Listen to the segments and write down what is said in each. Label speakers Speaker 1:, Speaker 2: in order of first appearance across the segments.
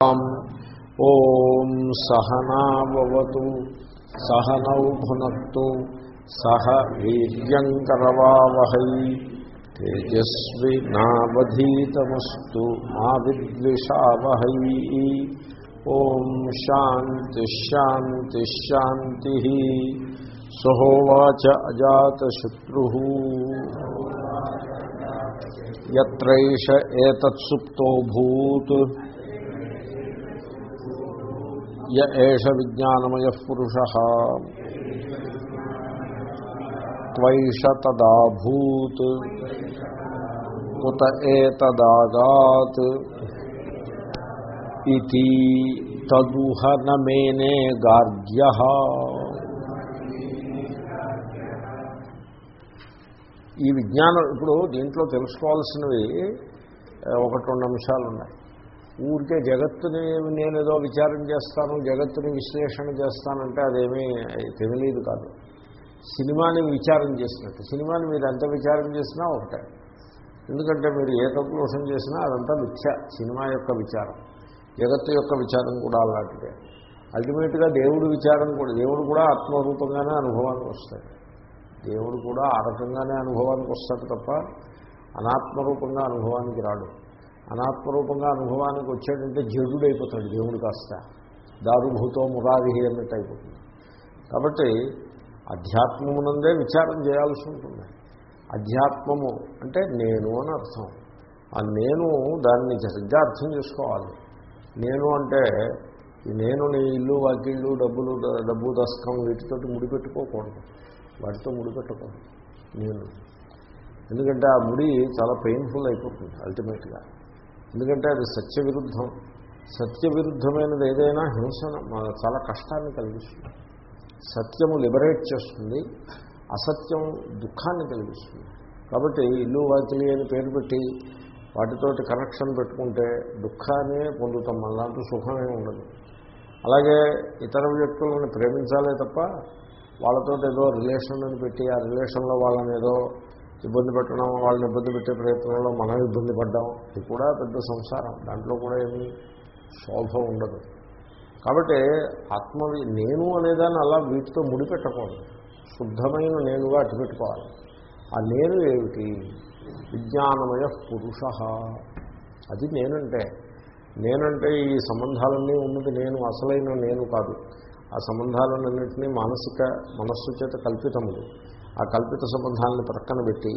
Speaker 1: ఓం సహనావతు సహనౌ భునత్తు సహ వీర్యంకరవావహై తేజస్వి నావధీతమస్తు మా విద్విషావహై. ఓం శాంతిశాంతిశాంతి సహోవాచ అజాతశత్రు ఎత్రైష ఏతత్సుప్తోభూత్ య ఏష విజ్ఞానమయ పురుష. త్వైష తదాభూత్ కుత ఏతదాగాత్. ఇది తదుహ నమేనే గార్గ్య. ఈ విజ్ఞానం ఇప్పుడు దీంట్లో తెలుసుకోవాల్సినవి ఒకటి రెండు అంశాలు ఉన్నాయి ఊరికే జగత్తుని నేను ఏదో విచారం చేస్తాను జగత్తుని విశ్లేషణ చేస్తానంటే అదేమీ తెలియదు కాదు. సినిమాని విచారం చేసినట్టు. సినిమాని మీరు ఎంత విచారం చేసినా ఒకటే. ఎందుకంటే మీరు ఏ కంక్లూషన్ చేసినా అదంతా మిథ్య సినిమా యొక్క విచారం. జగత్తు యొక్క విచారం కూడా అలాంటిదే. అల్టిమేట్గా దేవుడు విచారం కూడా దేవుడు కూడా ఆత్మరూపంగానే అనుభవానికి వస్తాడు. దేవుడు కూడా ఆ రకంగానే అనుభవానికి వస్తాడు తప్ప అనాత్మరూపంగా అనుభవానికి రాడు. అనాత్మరూపంగా అనుభవానికి వచ్చాడంటే జడుడైపోతాడు దేవుడు కాస్త. దారుభూతో మురారి అన్నట్టు అయిపోతుంది. కాబట్టి అధ్యాత్మమునందే విచారం చేయాల్సి ఉంటుంది. అధ్యాత్మము అంటే నేను అని అర్థం. ఆ నేను దాన్ని సరిగ్గా అర్థం చేసుకోవాలి. నేను అంటే నేను నీ ఇల్లు వాకిళ్ళు డబ్బులు డబ్బు దశకం వీటితోటి ముడిపెట్టుకోకూడదు. వాటితో ముడిపెట్టకూడదు. నేను. ఎందుకంటే ఆ ముడి చాలా పెయిన్ఫుల్ అయిపోతుంది అల్టిమేట్గా ఎందుకంటే అది సత్య విరుద్ధం సత్య విరుద్ధమైనది ఏదైనా హింసన చాలా కష్టాన్ని కలిగిస్తుంది. సత్యము లిబరేట్ చేస్తుంది అసత్యం దుఃఖాన్ని కలిగిస్తుంది. కాబట్టి ఇల్లు వాకిలి అని పేరు పెట్టి వాటితోటి కనెక్షన్ పెట్టుకుంటే దుఃఖాన్ని పొందుతాం మనలాంటి సుఖమే ఉండదు. అలాగే ఇతర వ్యక్తులను ప్రేమించాలే తప్ప వాళ్ళతో ఏదో రిలేషన్ అని పెట్టి ఆ రిలేషన్లో వాళ్ళని ఏదో ఇబ్బంది పెట్టడం వాళ్ళని ఇబ్బంది పెట్టే ప్రయత్నంలో మనం ఇబ్బంది పడ్డాం. ఇది కూడా పెద్ద సంసారం. దాంట్లో కూడా ఏమీ శోభ ఉండదు. కాబట్టి ఆత్మవి నేను అనేదాన్ని అలా వీటితో ముడిపెట్టకూడదు. శుద్ధమైన నేనుగా అట్టుపెట్టుకోవాలి ఆ నేను ఏమిటి? విజ్ఞానమయ పురుష. అది నేనంటే. నేనంటే ఈ సంబంధాలన్నీ ఉన్నది నేను అసలైన నేను కాదు. ఆ సంబంధాలన్నింటినీ మానసిక మనస్సు చేత కల్పితములు. ఆ కల్పిత సంబంధాలను ప్రక్కన పెట్టి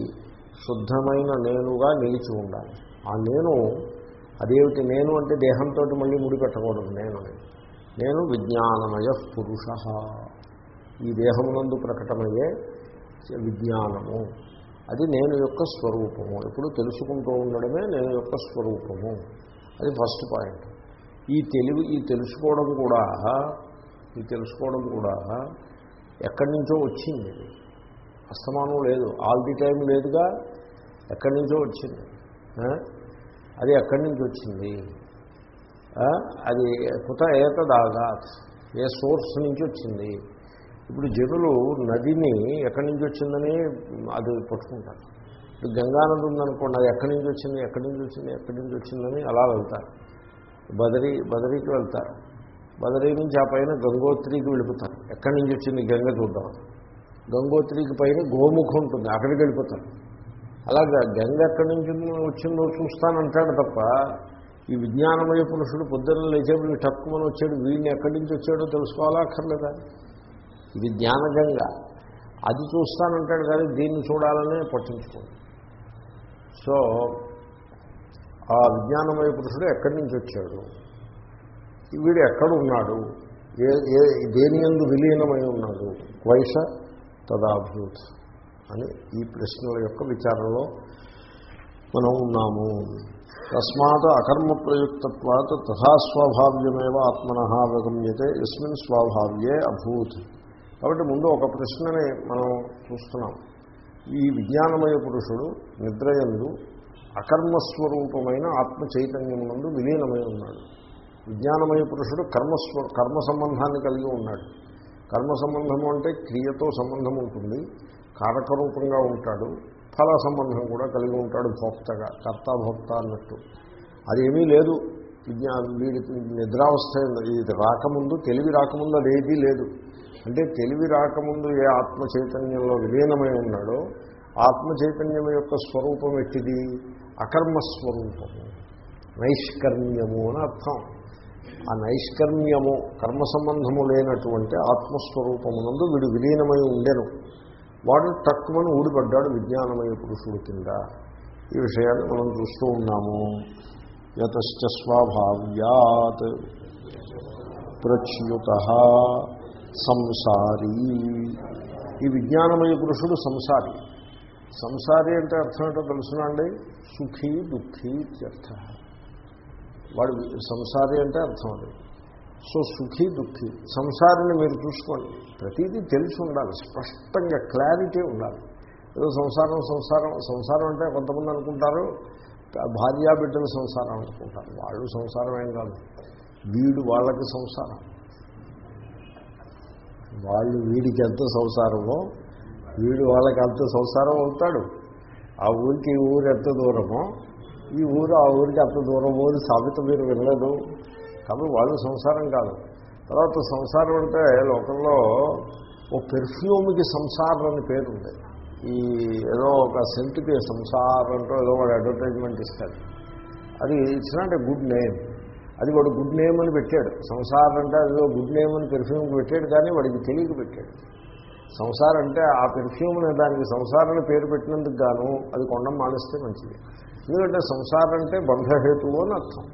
Speaker 1: శుద్ధమైన నేనుగా నిలిచి ఉండాలి. ఆ నేను అదేమిటి నేను అంటే దేహంతో మళ్ళీ ముడిపెట్టకూడదు నేను నేను విజ్ఞానమయ పురుష. ఈ దేహమునందు ప్రకటమయ్యే విజ్ఞానము. అది నేను యొక్క స్వరూపము. ఎప్పుడు తెలుసుకుంటూ ఉండడమే నేను యొక్క స్వరూపము. అది ఫస్ట్ పాయింట్. ఈ తెలివి ఈ తెలుసుకోవడం కూడా ఇది తెలుసుకోవడం కూడా ఎక్కడి నుంచో వచ్చింది. అస్తమానం లేదు. ఆల్ ది టైం లేదుగా ఎక్కడి నుంచో వచ్చింది. అది ఎక్కడి నుంచి వచ్చింది? అది కుత ఏతదాగా ఏ సోర్స్ నుంచి వచ్చింది? ఇప్పుడు జనులు నదిని ఎక్కడి నుంచి వచ్చిందని అది పట్టుకుంటారు. ఇప్పుడు గంగానది ఉందనుకోండి అది ఎక్కడి నుంచి వచ్చింది ఎక్కడి నుంచి వచ్చింది ఎక్కడి నుంచి వచ్చిందని అలా వెళ్తారు. బదరీ బదరీకి వెళ్తారు. బదరీ నుంచి ఆ పైన గంగోత్రికి వెళ్ళిపోతారు. ఎక్కడి నుంచి వచ్చింది గంగ చూద్దాం. గంగోత్రికి పైన గోముఖం ఉంటుంది. అక్కడికి వెళ్ళిపోతారు. అలాగా గంగ ఎక్కడి నుంచి వచ్చిందో చూస్తానంటాడు తప్ప ఈ విజ్ఞానమయ పురుషుడు పొద్దున్న లేచేప్పుడు టక్కుమని వచ్చాడు. వీడిని ఎక్కడి నుంచి వచ్చాడో తెలుసుకోవాలా అక్కర్లేదా ఇది జ్ఞానగంగ అది చూస్తానంటాడు కానీ దీన్ని చూడాలనే పట్టించుకోండి. సో ఆ విజ్ఞానమయ పురుషుడు ఎక్కడి నుంచి వచ్చాడు? వీడు ఎక్కడ ఉన్నాడు ఏ ఏ దేని ఎందు విలీనమై ఉన్నాడు? వైష తదాభూత్ అని ఈ ప్రశ్నల యొక్క విచారంలో మనం ఉన్నాము. తస్మాత్ అకర్మ ప్రయుక్తత్వాత్ తథాస్వభావ్యమేవ ఆత్మన అవగమ్యతే ఎస్మిన్ స్వభావ్యే అభూత్. కాబట్టి ముందు ఒక ప్రశ్నని మనం చూస్తున్నాం. ఈ విజ్ఞానమయ పురుషుడు నిద్రయందు అకర్మస్వరూపమైన ఆత్మ చైతన్యం నందు విలీనమై ఉన్నాడు. విజ్ఞానమయ పురుషుడు కర్మస్వ కర్మ సంబంధాన్ని కలిగి ఉన్నాడు. కర్మ సంబంధము అంటే క్రియతో సంబంధం ఉంటుంది. కారకరూపంగా ఉంటాడు. ఫల సంబంధం కూడా కలిగి ఉంటాడు భోక్తగా కర్త భోక్త అన్నట్టు అదేమీ లేదు. విజ్ఞా వీడికి నిద్రావస్థ ఇది రాకముందు తెలివి రాకముందు అదేదీ లేదు. అంటే తెలివి రాకముందు ఏ ఆత్మ చైతన్యంలో విలీనమై ఉన్నాడో ఆత్మ చైతన్యం యొక్క స్వరూపం ఎట్టిది? అకర్మస్వరూపము. నైష్కర్మ్యము అని అర్థం. ఆ నైష్కర్మ్యము కర్మ సంబంధము లేనటువంటి ఆత్మస్వరూపమునందు వీడు విలీనమై ఉండెను. వాడు తక్కువను ఊడిపడ్డాడు విజ్ఞానమయ పురుషుడు కింద. ఈ విషయాన్ని మనం చూస్తూ ఉన్నాము. యతశ్చ స్వాభావ్యాత్ ప్రచ్యుత సంసారీ. ఈ విజ్ఞానమయ పురుషుడు సంసారి. సంసారి అంటే అర్థం ఏంటో తెలుసునండి? సుఖీ దుఃఖీ ఇత్యర్థ. వాడు సంసారి అంటే అర్థం అది. సో సుఖీ దుఃఖీ సంసారిని మీరు చూసుకోండి. ప్రతిదీ తెలిసి ఉండాలి స్పష్టంగా క్లారిటీ ఉండాలి. ఏదో సంసారం సంసారం సంసారం అంటే కొంతమంది అనుకుంటారు భార్యా బిడ్డల సంసారం అనుకుంటారు. వాళ్ళు సంసారం ఏం కాదు. వీడు వాళ్ళకి సంసారం. వాళ్ళు వీడికి ఎంత సంసారమో వీడు వాళ్ళకి అంత సంసారం అవుతాడు. ఆ ఊరికి ఊరు ఎంత దూరమో ఈ ఊరు ఆ ఊరికి అంత దూరం ఊరు సాబిత మీరు వినలేదు. కాబట్టి వాళ్ళు సంసారం కాదు. తర్వాత సంసారం అంటే లోకంలో ఓ పెర్ఫ్యూమ్కి సంసారం అని పేరు ఉంది ఈ ఏదో ఒక సెంట్కి సంసారం అంటూ ఏదో వాడు అడ్వర్టైజ్మెంట్ ఇస్తాడు. అది it's not a good name అది వాడు గుడ్ నేమ్ అని పెట్టాడు. సంసారం అంటే అదో గుడ్ నేమ్ అని పెర్ఫ్యూమ్కి పెట్టాడు కానీ వాడికి తెలియక పెట్టాడు. సంసారం అంటే ఆ పెర్ఫ్యూమ్ని దానికి సంసారాన్ని పేరు పెట్టినందుకు గాను అది కొండం మానేస్తే మంచిది. ఎందుకంటే సంసారం అంటే బంధహేతువు అని అర్థం.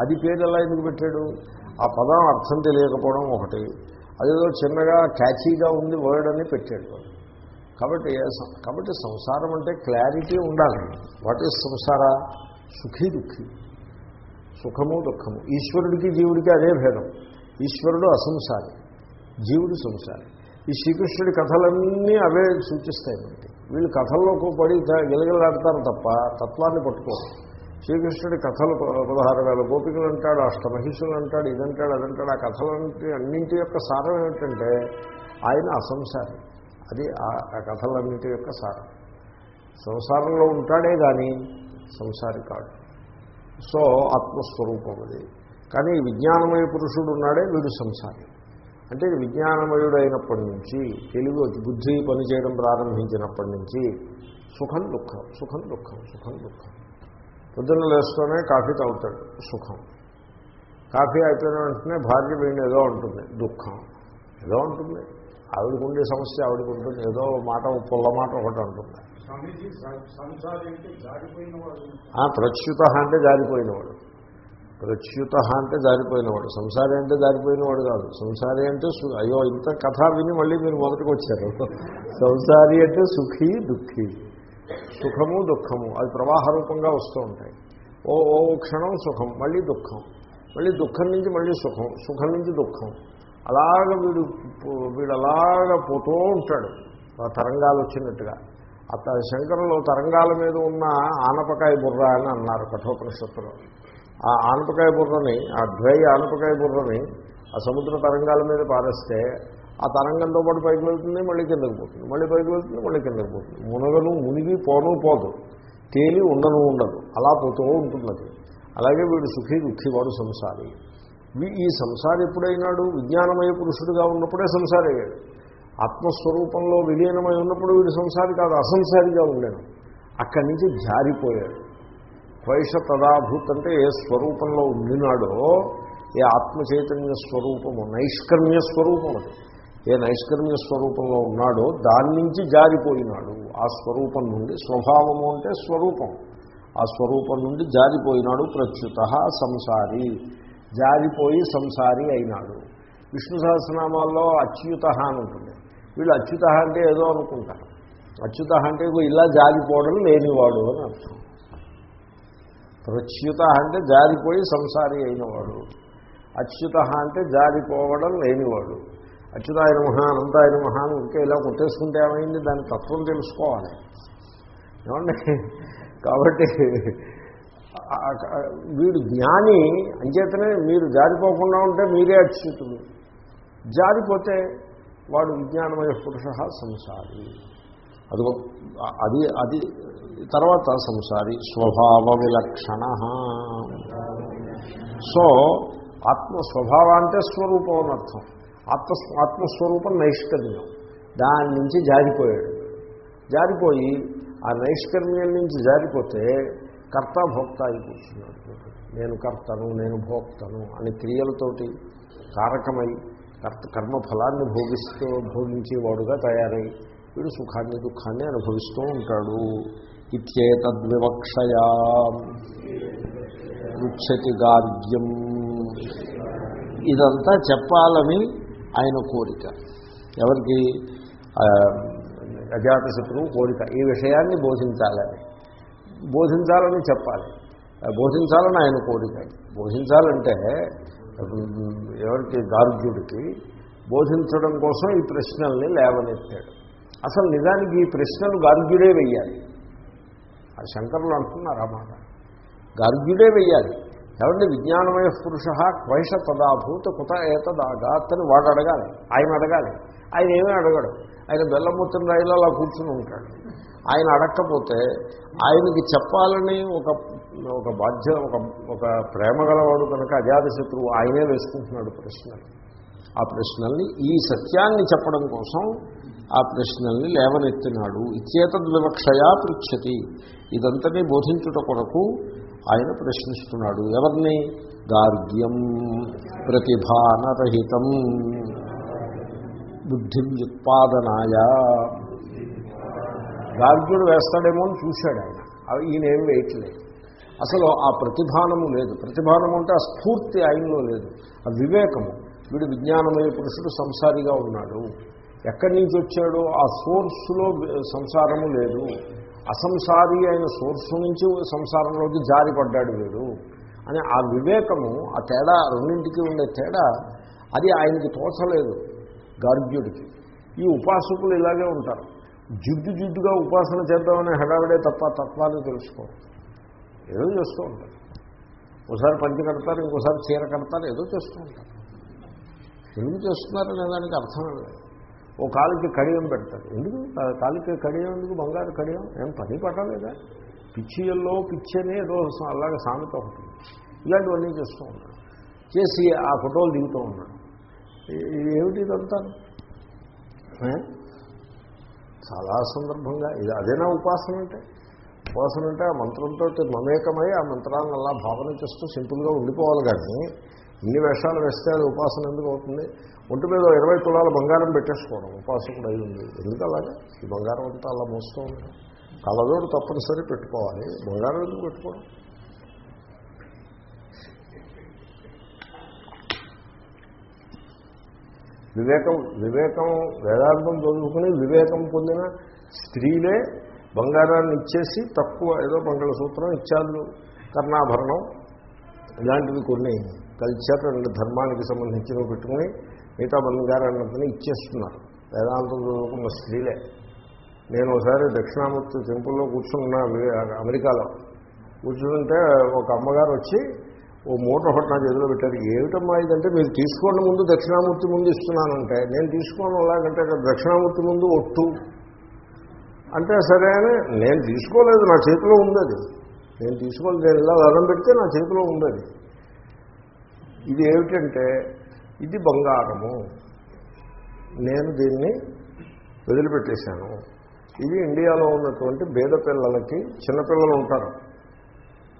Speaker 1: అది పేరు ఎలా ఎందుకు పెట్టాడు? ఆ పదం అర్థం తెలియకపోవడం ఒకటి. అదేదో చిన్నగా క్యాచీగా ఉంది వర్డ్ అని పెట్టాడు. కాబట్టి కాబట్టి సంసారం అంటే క్లారిటీ ఉండాలి. వాట్ ఈజ్ సంసార సుఖీ దుఃఖీ. సుఖము దుఃఖము. ఈశ్వరుడికి జీవుడికి అదే భేదం. ఈశ్వరుడు అసంసారి. జీవుడు సంసారి. ఈ శ్రీకృష్ణుడి కథలన్నీ అవే సూచిస్తాయి మనకి. వీళ్ళు కథల్లోకి పడి గెలగలాడతారు తప్ప తత్వాన్ని పట్టుకోరు. శ్రీకృష్ణుడి కథలు పదహారు వేల గోపికలు అంటాడు అష్టమహిషులు అంటాడు ఇదంటాడు అదంటాడు. ఆ కథలన్నింటి అన్నింటి యొక్క సారం ఏమిటంటే ఆయన అసంసారి. అది ఆ- ఆ కథలన్నింటి యొక్క సారం. సంసారంలో ఉంటాడే కానీ సంసారి కాడు. సో ఆత్మస్వరూపం అది. కానీ విజ్ఞానమయ పురుషుడు ఉన్నాడే వీడు సంసారి. అంటే ఈ విజ్ఞానమయుడు అయినప్పటి నుంచి తెలివి బుద్ధి పనిచేయడం ప్రారంభించినప్పటి నుంచి సుఖం దుఃఖం సుఖం దుఃఖం సుఖం దుఃఖం. పొద్దున్న లేస్తూనే కాఫీ తాగుతాడు సుఖం. కాఫీ అయిపోయిన వెంటనే భార్య వీడిని ఏదో ఉంటుంది దుఃఖం. ఏదో ఉంటుంది ఆవిడకు ఉండే సమస్య ఆవిడకు ఉంటుంది ఏదో మాట పుల్ల మాట ఒకటి ఉంటుంది ప్రచ్యుత అంటే జారిపోయినవాడు ప్రచ్యుత అంటే జారిపోయినవాడు. సంసారి అంటే జారిపోయినవాడు కాదు. సంసారి అంటే అయ్యో ఇంత కథ విని మళ్ళీ మీరు మొదటికి వచ్చారు సంసారి అంటే సుఖీ దుఃఖీ. సుఖము దుఃఖము. అది ప్రవాహ రూపంగా వస్తూ ఉంటాయి. ఓ ఓ క్షణం సుఖం మళ్ళీ దుఃఖం. మళ్ళీ దుఃఖం నుంచి మళ్ళీ సుఖం సుఖం నుంచి దుఃఖం. అలాగ వీడు వీడు అలాగ పోతూ ఉంటాడు. ఆ తరంగాలు వచ్చినట్టుగా. అత శంకరులు తరంగాల మీద ఉన్న ఆనపకాయ బుర్ర అని అన్నారు కఠోపనిషత్తులో. ఆ ఆనపకాయ బుర్రని ఆ డ్రై ఆనపకాయ బుర్రని ఆ సముద్ర తరంగాల మీద పారేస్తే ఆ తరంగంతో పాటు పైకి వెళ్తుంది మళ్ళీ కిందకి పోతుంది. మళ్ళీ పైకి వెళ్తుంది మళ్ళీ కిందకి పోతుంది. మునగను మునిగి పోను పోదు. తేలి ఉండను ఉండదు. అలా పోతూ ఉంటున్నది. అలాగే వీడు సుఖీ దుఃఖీ వాడు సంసారి. ఈ సంసారి ఎప్పుడైనాడు? విజ్ఞానమయ పురుషుడిగా ఉన్నప్పుడే సంసారి అయ్యాడు. ఆత్మస్వరూపంలో విలీనమై ఉన్నప్పుడు వీడు సంసారి కాదు అసంసారిగా ఉండేను అక్కడి నుంచి జారిపోయాడు. ద్వైష తదాభూత్ అంటే ఏ స్వరూపంలో ఉండినాడో ఏ ఆత్మచైతన్య స్వరూపము నైష్కర్మ్య స్వరూపం అది. ఏ నైష్కర్మ్య స్వరూపంలో ఉన్నాడో దాని నుంచి జారిపోయినాడు. ఆ స్వరూపం నుండి స్వభావము అంటే స్వరూపం. ఆ స్వరూపం నుండి జారిపోయినాడు ప్రత్యుత సంసారి. జారిపోయి సంసారి అయినాడు. విష్ణు సహస్రనామాల్లో అచ్యుత అని ఉంటుంది. వీళ్ళు అచ్యుత అంటే ఏదో అనుకుంటారు. అచ్యుత అంటే ఇలా జారిపోవడం లేనివాడు అని అర్థం. ప్రచ్యుత అంటే జారిపోయి సంసారి అయినవాడు. అచ్యుత అంటే జారిపోవడం లేనివాడు. అచ్యుతాయన మహా అనంతాయన మహా అని ఇంకా ఇలా కొట్టేసుకుంటే ఏమైంది? దాని తత్వం తెలుసుకోవాలి. ఏమండి? కాబట్టి వీడు జ్ఞాని అంచేతనే మీరు జారిపోకుండా ఉంటే మీరే అచ్యుతుడు జారిపోతే వాడు విజ్ఞానమయ పురుష సంసారి. అది అది అది తర్వాత సంసారి స్వభావ విలక్షణ సో ఆత్మ స్వభావాంతే స్వరూపం అని అర్థం. ఆత్మ ఆత్మస్వరూపం నైష్కర్మ్యం. దాని నుంచి జారిపోయాడు. జారిపోయి ఆ నైష్కర్మ్యం నుంచి జారిపోతే కర్త భోక్త అయి కూర్చున్నాడు నేను కర్తను నేను భోక్తను అని క్రియలతోటి కారకమై కర్త కర్మఫలాన్ని భోగిస్తూ భోగించేవాడుగా తయారై వీడు సుఖాన్ని దుఃఖాన్ని అనుభవిస్తూ ఉంటాడు. ఇత్యేతద్వివక్షయా పృచ్చతి గార్గ్యం ఇదంతా చెప్పాలని ఆయన కోరిక. ఎవరికి? అజాతశత్రువు కోరిక. ఈ విషయాన్ని బోధించాలని. బోధించాలని చెప్పాలి. బోధించాలని ఆయన కోరిక. బోధించాలంటే ఎవరికి? గార్గ్యుడికి బోధించడం కోసం ఈ ప్రశ్నల్ని లేవనెత్తాడు. అసలు నిజానికి ఈ ప్రశ్నలు గార్గ్యుడే వెయ్యాలి. శంకరులు అంటున్నారు అన్నమాట మాట. గార్గ్యుడే వెయ్యాలి. ఎవరిని విజ్ఞానమయ పురుష క్వైష తదాభూత కుత ఏతదాగాత్ అని వాడు అడగాలి. ఆయన అడగాలి. ఆయన ఏమీ అడగడు. ఆయన బెల్లముత్తిన రైలు అలా కూర్చుని ఉంటాడు. ఆయన అడగకపోతే ఆయనకి చెప్పాలని ఒక ఒక బాధ్య ఒక ఒక ప్రేమ గలవాడు కనుక అజాత శత్రువు ఆయనే వేసుకుంటున్నాడు ప్రశ్నలు. ఆ ప్రశ్నల్ని ఈ సత్యాన్ని చెప్పడం కోసం ఆ ప్రశ్నల్ని లేవనెత్తినాడు. ఇచ్చేతద్ వివక్షయా పృచ్చతి ఇదంతని బోధించుట కొరకు ఆయన ప్రశ్నిస్తున్నాడు. ఎవరిని? గార్గ్యం ప్రతిభానరహితం బుద్ధి వ్యుత్పాదనాయ గార్గ్యుడు వేస్తాడేమో అని చూశాడు ఆయన. ఈయనేం వేయట్లేదు. అసలు ఆ ప్రతిభానము లేదు. ప్రతిభానము అంటే ఆ స్ఫూర్తి ఆయనలో లేదు. ఆ వివేకము. వీడు విజ్ఞానమయ పురుషుడు సంసారిగా ఉన్నాడు. ఎక్కడి నుంచి వచ్చాడో ఆ సోర్సులో సంసారము లేదు. అసంసారి అయిన సోర్సు నుంచి సంసారంలోకి జారిపడ్డాడు వీడు. అని ఆ వివేకము ఆ తేడా రెండింటికి ఉండే తేడా అది ఆయనకి తోచలేదు గార్గ్యుడికి. ఈ ఉపాసకులు ఇలాగే ఉంటారు. జిడ్డు జిడ్డుగా ఉపాసన చేద్దామనే హడావిడే తప్ప తత్వాన్ని తెలుసుకో ఏదో చేస్తూ ఉంటారు. ఒకసారి పంచి కడతారు ఇంకోసారి చీర కడతారు ఏదో చేస్తూ ఉంటారు. ఎందుకు చేస్తున్నారనే దానికి అర్థం లేదు. ఓ కాలికి కడియం పెడతాడు ఎందుకు? కాలికి కడియం ఎందుకు? బంగారు కడియం? ఏం పని పట్టలేదా? పిచ్చియల్లో పిచ్చనే ఏదో అలాగే సామెత ఒకటి ఇలాంటివన్నీ చేస్తూ ఉన్నాడు చేసి ఆ ఫోటోలు దిగుతూ ఉన్నాడు ఏమిటి ఇదంతా? చాలా సందర్భంగా ఇది అదేనా ఉపాసన అంటే? ఉపాసన అంటే ఆ మంత్రంతో మమేకమై ఆ మంత్రాన్ని అలా భావన చేస్తూ సింపుల్గా ఉండిపోవాలి కానీ ఇన్ని వేషాలు వేస్తే అది ఉపాసన ఎందుకు అవుతుంది? ఒంటి మీద ఇరవై తులాల బంగారం పెట్టేసుకోవడం ఉపాసకుడు అయి ఉంది. ఎందుకు అలాగే? ఈ బంగారం అంతా అలా మోస్తూ ఉంది. కళ్ళజోడు తప్పనిసరి పెట్టుకోవాలి. బంగారం ఎందుకు పెట్టుకోవడం? వివేకం వివేకం వేదాంతం చదువుకుని వివేకం పొందిన స్త్రీలే బంగారాన్ని ఇచ్చేసి తక్కువ ఏదో మంగళసూత్రం ఇచ్చారు. కర్ణాభరణం ఇలాంటివి కొన్ని. కల్చర్ అండ్ ధర్మానికి సంబంధించినవి పెట్టుకుని మిగతా బంగారాన్ని ఇచ్చేస్తున్నారు. వేదాంతం చదువుకున్న స్త్రీలే. నేను ఒకసారి దక్షిణామూర్తి టెంపుల్లో కూర్చున్నా అమెరికాలో. కూర్చుంటే ఒక అమ్మగారు వచ్చి ఓ మూట ఒకటి నా చేతిలో పెట్టారు. ఏమిటమ్మా ఇదంటే మీరు తీసుకోండి ముందు దక్షిణామూర్తి ముందు ఇస్తున్నానంటే. నేను తీసుకోవడం ఎలాగంటే దక్షిణామూర్తి ముందు ఒట్టు. అంటే సరే అని నేను తీసుకోలేదు నా చేతిలో ఉంది అది. నేను తీసుకోలేదు నేను ఇలా అన్నం పెడితే నా చేతిలో ఉంది అది. ఇది ఏమిటంటే ఇది బంగారము. నేను దీన్ని వదిలిపెట్టేశాను. ఇది ఇండియాలో ఉన్నటువంటి బేద పిల్లలకి చిన్నపిల్లలు ఉంటారు.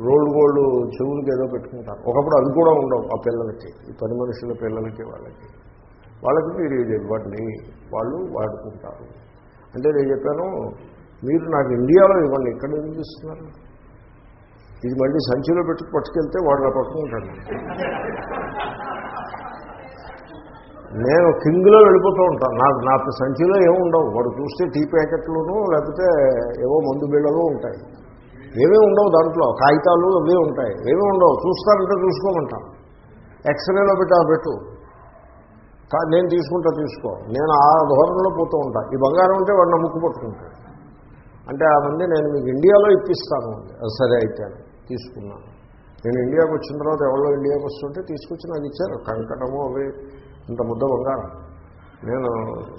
Speaker 1: రోల్డ్ గోల్డ్ చెవులకి ఏదో పెట్టుకుంటారు. ఒకప్పుడు అది కూడా ఉండవు ఆ పిల్లలకి ఈ పని మనుషుల పిల్లలకి వాళ్ళకి. వాళ్ళకి మీరు ఇది ఇవ్వండి వాళ్ళు వాడుకుంటారు. అంటే నేను చెప్పాను మీరు నాకు ఇండియాలో ఇవ్వండి ఇక్కడ ఎందుకు ఇస్తున్నారు? ఇది మళ్ళీ సంచిలో పెట్టుకు పట్టుకెళ్తే వాడు అలా పట్టుకుంటాడు నేను కింగ్లో వెళ్ళిపోతూ ఉంటాను. నాకు నా సంచిలో ఏముండవు వాడు చూస్తే టీ ప్యాకెట్లును లేకపోతే ఏవో మందు బిళ్ళలు ఉంటాయి. ఏమీ ఉండవు దాంట్లో. కాగితాలు అవే ఉంటాయి. ఏమీ ఉండవు. చూస్తానంటే చూసుకోమంటాను. ఎక్స్రేలో పెట్టి ఆ పెట్టు. నేను తీసుకుంటా తీసుకో. నేను ఆ ధోరణిలో పోతూ ఉంటాను ఈ బంగారం ఉంటే వాడిని ముక్కు పట్టుకుంటాడు. అంటే ఆ మంది నేను మీకు ఇండియాలో ఇప్పిస్తాను. సరే అయితే తీసుకున్నాను. నేను ఇండియాకి వచ్చిన తర్వాత ఎవరో ఇండియాకి వస్తుంటే తీసుకొచ్చి నాకు ఇచ్చారు. కంకటము అవి ఇంత ముద్ద బంగారం. నేను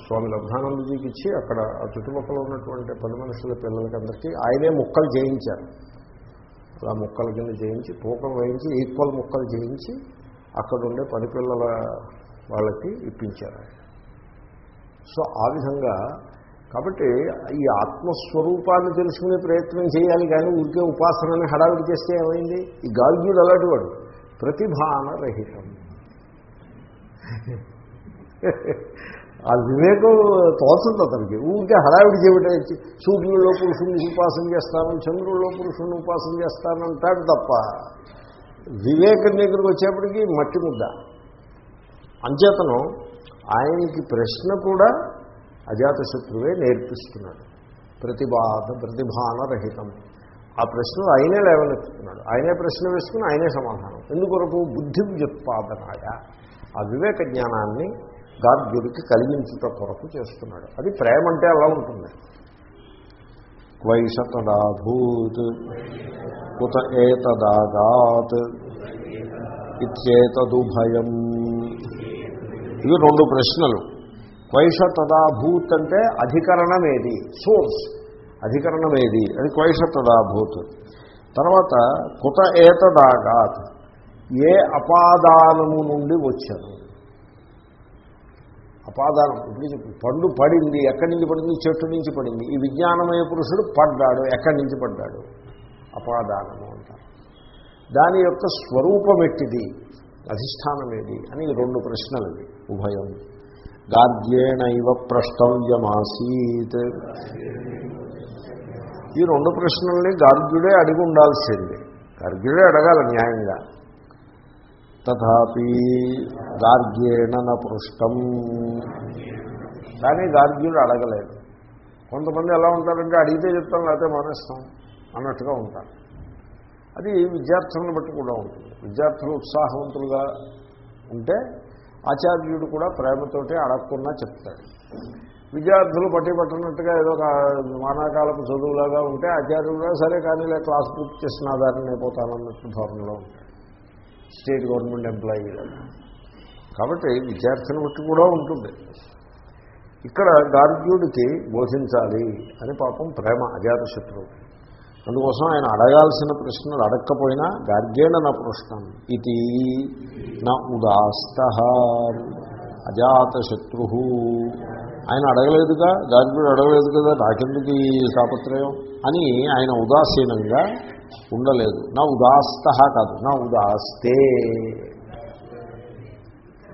Speaker 1: స్వామి లబ్ధానందజీకి ఇచ్చి అక్కడ ఆ చుట్టుపక్కల ఉన్నటువంటి పది మనుషుల పిల్లలకి అందరికీ ఆయనే ముక్కలు చేయించారు. అలా ముక్కల కింద చేయించి తూకం వేయించి ఈక్వల్ ముక్కలు చేయించి అక్కడ ఉండే పనిపిల్లల వాళ్ళకి ఇప్పించారు సో ఆ విధంగా కాబట్టి ఈ ఆత్మస్వరూపాన్ని తెలుసుకునే ప్రయత్నం చేయాలి కానీ ఊరికే ఉపాసనని హడావిడి చేస్తే ఏమైంది? ఈ గార్గ్యుడు అలాంటి వాడు ప్రతిభానరహితం ఆ వివేకం తోచదు అతనికి. ఊరికే హడావిడి చేయటం సూర్యుల్లో పురుషుని ఉపాసన చేస్తాను చంద్రుల్లో పురుషుని ఉపాసన చేస్తాను అంటాడు తప్ప వివేకం దగ్గరికి వచ్చేప్పటికి మట్టి ముద్ద. అంచేతను ఆయనకి ప్రశ్న కూడా అజాతశత్రువే నేర్పిస్తున్నాడు. ప్రతిభాన ప్రతిభానరహితం. ఆ ప్రశ్నలు ఆయనే లేవనెత్తుతున్నాడు. ఆయనే ప్రశ్న వేసుకుని ఆయనే సమాధానం. ఎందుకొరకు? బుద్ధి వ్యుత్పాదనాయ ఆ వివేక జ్ఞానాన్ని గార్గ్యుడికి కలిగించుట కొరకు చేస్తున్నాడు. అది ప్రేమ అంటే అలా ఉంటుంది. క్వైషతడాభూత్ కుత ఏతదాగాత్ ఇత్యేతదుభయం. ఇవి రెండు ప్రశ్నలు. క్వైష తదాభూత్ అంటే అధికరణం ఏది సోర్స్ అధికరణం ఏది అది క్వైష తదాభూత్ తర్వాత కుత ఏతదాగాత్ ఏ అపాదానము నుండి వచ్చాను అపాదానం ఇప్పుడు పండు పడింది ఎక్కడి నుంచి పడింది? చెట్టు నుంచి పడింది. ఈ విజ్ఞానమయ పురుషుడు పడ్డాడు ఎక్కడి నుంచి పడ్డాడు? అపాదానము అంటారు. దాని యొక్క స్వరూపం ఎట్టిది? అధిష్టానం ఏది అని రెండు ప్రశ్నలు ఇవి ఉభయం. గార్గ్యేణైవ ప్రష్టవ్యమాసీత్. ఈ రెండు ప్రశ్నల్ని గార్గ్యుడే అడిగి ఉండాల్సింది. గార్గ్యుడే అడగాలి న్యాయంగా. తథాపి గార్గ్యేణ న పృష్టం. కానీ గార్గ్యుడు అడగలేదు. కొంతమంది ఎలా ఉంటారంటే అడిగితే చెప్తాం లేకపోతే మానేస్తాం అన్నట్టుగా ఉంటారు. అది విద్యార్థులను బట్టి కూడా ఉంటుంది. విద్యార్థులు ఉత్సాహవంతులుగా ఉంటే ఆచార్యుడు కూడా ప్రేమతోటి అడగకుండా చెప్తాడు. విద్యార్థులు పట్టి పట్టినట్టుగా ఏదో ఒక వానాకాలపు చదువులాగా ఉంటే ఆచార్యుడు కూడా సరే కానీ ఇలా క్లాస్ పూర్తి చేసిన ఆధారం అయిపోతానన్నట్టు ధోరణిలో ఉంటాడు. స్టేట్ గవర్నమెంట్ ఎంప్లాయీ కాబట్టి విద్యార్థిని బట్టి కూడా ఉంటుంది. ఇక్కడ గార్గ్యుడికి బోధించాలి అని పాపం ప్రేమ అజాతశత్రువు అందుకోసం ఆయన అడగాల్సిన ప్రశ్నలు అడగకపోయినా గార్గేణ నా పృష్టం ఇది నా ఉదాస్త అజాతశత్రు. ఆయన అడగలేదుగా గార్గుడు అడగలేదు కదా నాకెందుకు ఈ తాపత్రయం? అని ఆయన ఉదాసీనంగా ఉండలేదు. నా ఉదాస్త కాదు నా ఉదాస్తే.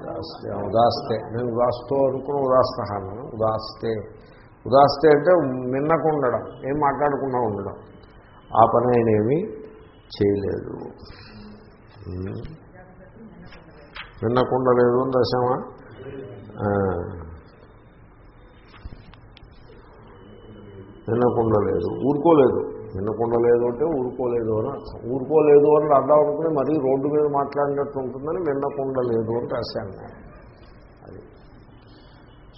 Speaker 1: ఉదాస్తే ఉదాస్తే. నేను ఉదాస్తో అనుకున్న ఉదాస్త అన్నాను ఉదాస్తే. ఉదాస్తే అంటే మిన్నకుండడం ఏం మాట్లాడకుండా ఉండడం. ఆ పని ఆయన ఏమీ చేయలేదు విన్నకుండలేదు అని దశమా వినకుండలేదు ఊరుకోలేదు. వినకుండలేదు అంటే ఊరుకోలేదు అని అర్థం. ఊరుకోలేదు అని అర్థం అనుకుని మరీ రోడ్డు మీద మాట్లాడినట్టు ఉంటుందని వినకుండలేదు అని రాశాను. అది.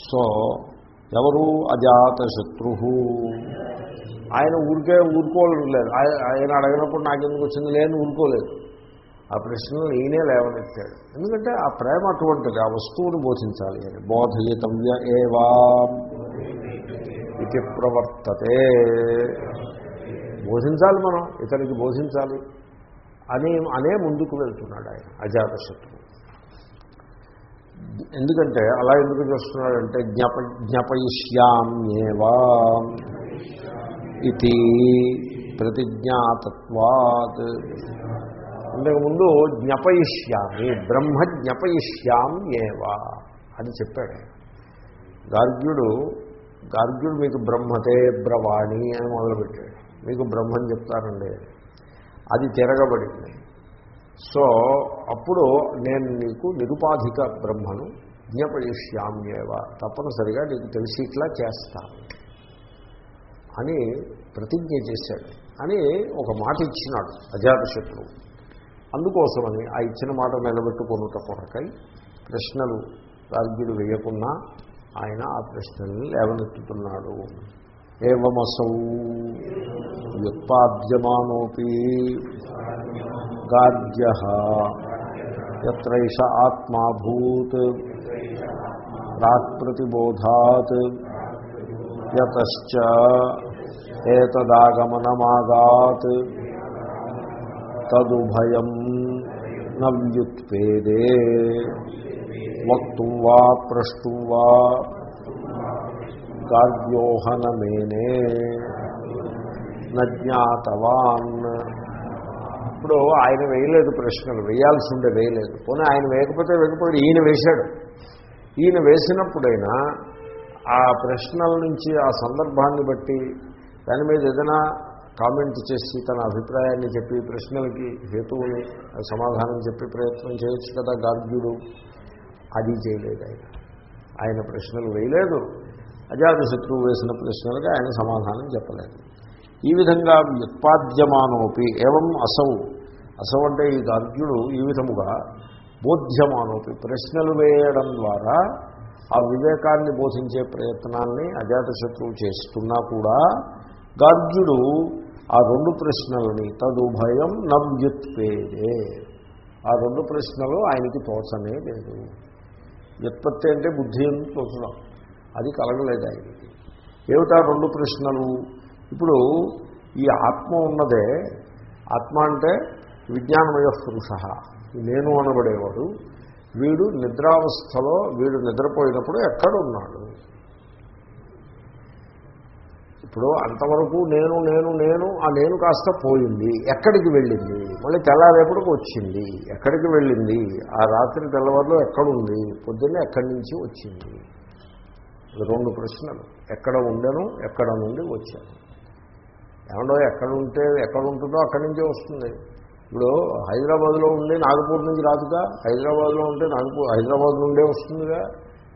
Speaker 1: సో ఎవరు? అజాత శత్రు ఆయన ఊరికే ఊరుకోలేదు ఆయన అడగినప్పుడు నాకెందుకు వచ్చింది? లేని ఊరుకోలేదు. ఆ ప్రశ్నలు ఈయనే లేవనెత్తాడు. ఎందుకంటే ఆ ప్రేమ అటువంటిది ఆ వస్తువును బోధించాలి అని. బోధయితవ్య ఏవా ఇది ప్రవర్తతే. బోధించాలి మనం ఇతనికి బోధించాలి అని అనే ముందుకు వెళ్తున్నాడు ఆయన అజాతశత్రువు. ఎందుకంటే అలా ఎందుకు చేస్తున్నాడంటే జ్ఞాప జ్ఞాపయిష్యామ్యేవా ఇది ప్రతిజ్ఞాతత్వాత్. అంతకుముందు జ్ఞపయిష్యామి బ్రహ్మ జ్ఞపయిష్యాం ఏవా అని చెప్పాడు. గార్గ్యుడు గార్గ్యుడు మీకు బ్రహ్మతే బ్రవాణి అని మొదలుపెట్టాడు. మీకు బ్రహ్మని చెప్తానండి అది తిరగబడింది. సో అప్పుడు నేను నీకు నిరుపాధిక బ్రహ్మను జ్ఞపయిష్యామ్యేవ తప్పనిసరిగా నీకు తెలిసి ఇట్లా చేస్తాను. అని ప్రతిజ్ఞ చేశాడు. అని ఒక మాట ఇచ్చినాడు అజాతశత్రువు. అందుకోసమని ఆ ఇచ్చిన మాట నిలబెట్టుకున్నట కొరకై ప్రశ్నలు రాజ్యుడు వేయకున్నా ఆయన ఆ ప్రశ్నల్ని లేవనెత్తుతున్నాడు. ఏమసౌ వ్యుత్పాద్యమానోపి గార్గ్య ఎత్రైష ఆత్మాభూత్ ప్రాక్ప్రతిబోధాత్ యతశ్చ ఏతదాగమనమాగాత్ తదుభయం నవ్యుత్పేదే వక్తుం వా ప్రష్టుం వా గార్గ్యోహనమేనే నజ్ఞాతవాన్ ఇప్పుడు ఆయన వేయలేదు ప్రశ్నలు వేయాల్సి ఉండే వేయలేదు. పోనీ ఆయన వేయకపోతే వేయకపోతే ఈయన వేశాడు. ఈయన వేసినప్పుడైనా ఆ ప్రశ్నల నుంచి ఆ సందర్భాన్ని బట్టి దాని మీద ఏదైనా కామెంట్ చేసి తన అభిప్రాయాన్ని చెప్పి ప్రశ్నలకి హేతువుని సమాధానం చెప్పి ప్రయత్నం చేయొచ్చు కదా గార్గ్యుడు అది చేయలేదు ఆయన. ఆయన ప్రశ్నలు వేయలేదు. అజాతశత్రువు వేసిన ప్రశ్నలకు ఆయన సమాధానం చెప్పలేదు. ఈ విధంగా వ్యుత్పాద్యమానోపి ఏవం అసౌ. అసౌ అంటే ఈ గార్గ్యుడు ఈ విధముగా బోధ్యమానోపి. ప్రశ్నలు వేయడం ద్వారా ఆ వివేకాన్ని బోధించే ప్రయత్నాన్ని అజాతశత్రువు చేస్తున్నా కూడా గార్గ్యుడు ఆ రెండు ప్రశ్నలని తదుభయం నవ్యుత్పేదే ఆ రెండు ప్రశ్నలు ఆయనకి తోచనే లేదు. వ్యుత్పత్తి అంటే బుద్ధి అని తోచడం? అది కలగలేదు ఆయనకి. ఏమిటా రెండు ప్రశ్నలు? ఇప్పుడు ఈ ఆత్మ ఉన్నదే ఆత్మ అంటే విజ్ఞానమయ పురుష. నేను అనబడేవాడు వీడు నిద్రావస్థలో వీడు నిద్రపోయినప్పుడు ఎక్కడ ఉన్నాడు ఇప్పుడు అంతవరకు నేను నేను నేను ఆ నేను కాస్త పోయింది. ఎక్కడికి వెళ్ళింది? మళ్ళీ తెల్లారేపటికి వచ్చింది. ఎక్కడికి వెళ్ళింది? ఆ రాత్రి తెల్లవారులో ఎక్కడుంది? పొద్దున్నే ఎక్కడి నుంచి వచ్చింది? రెండు ప్రశ్నలు. ఎక్కడ ఉండను ఎక్కడ నుండి వచ్చాను? ఏమండో ఎక్కడ ఉంటే ఎక్కడ ఉంటుందో అక్కడి నుంచే వస్తుంది. ఇప్పుడు హైదరాబాద్లో ఉండి నాగపూర్ నుంచి రాదుగా? హైదరాబాద్లో ఉంటే నాగపూర్ హైదరాబాద్ నుండే వస్తుందిగా?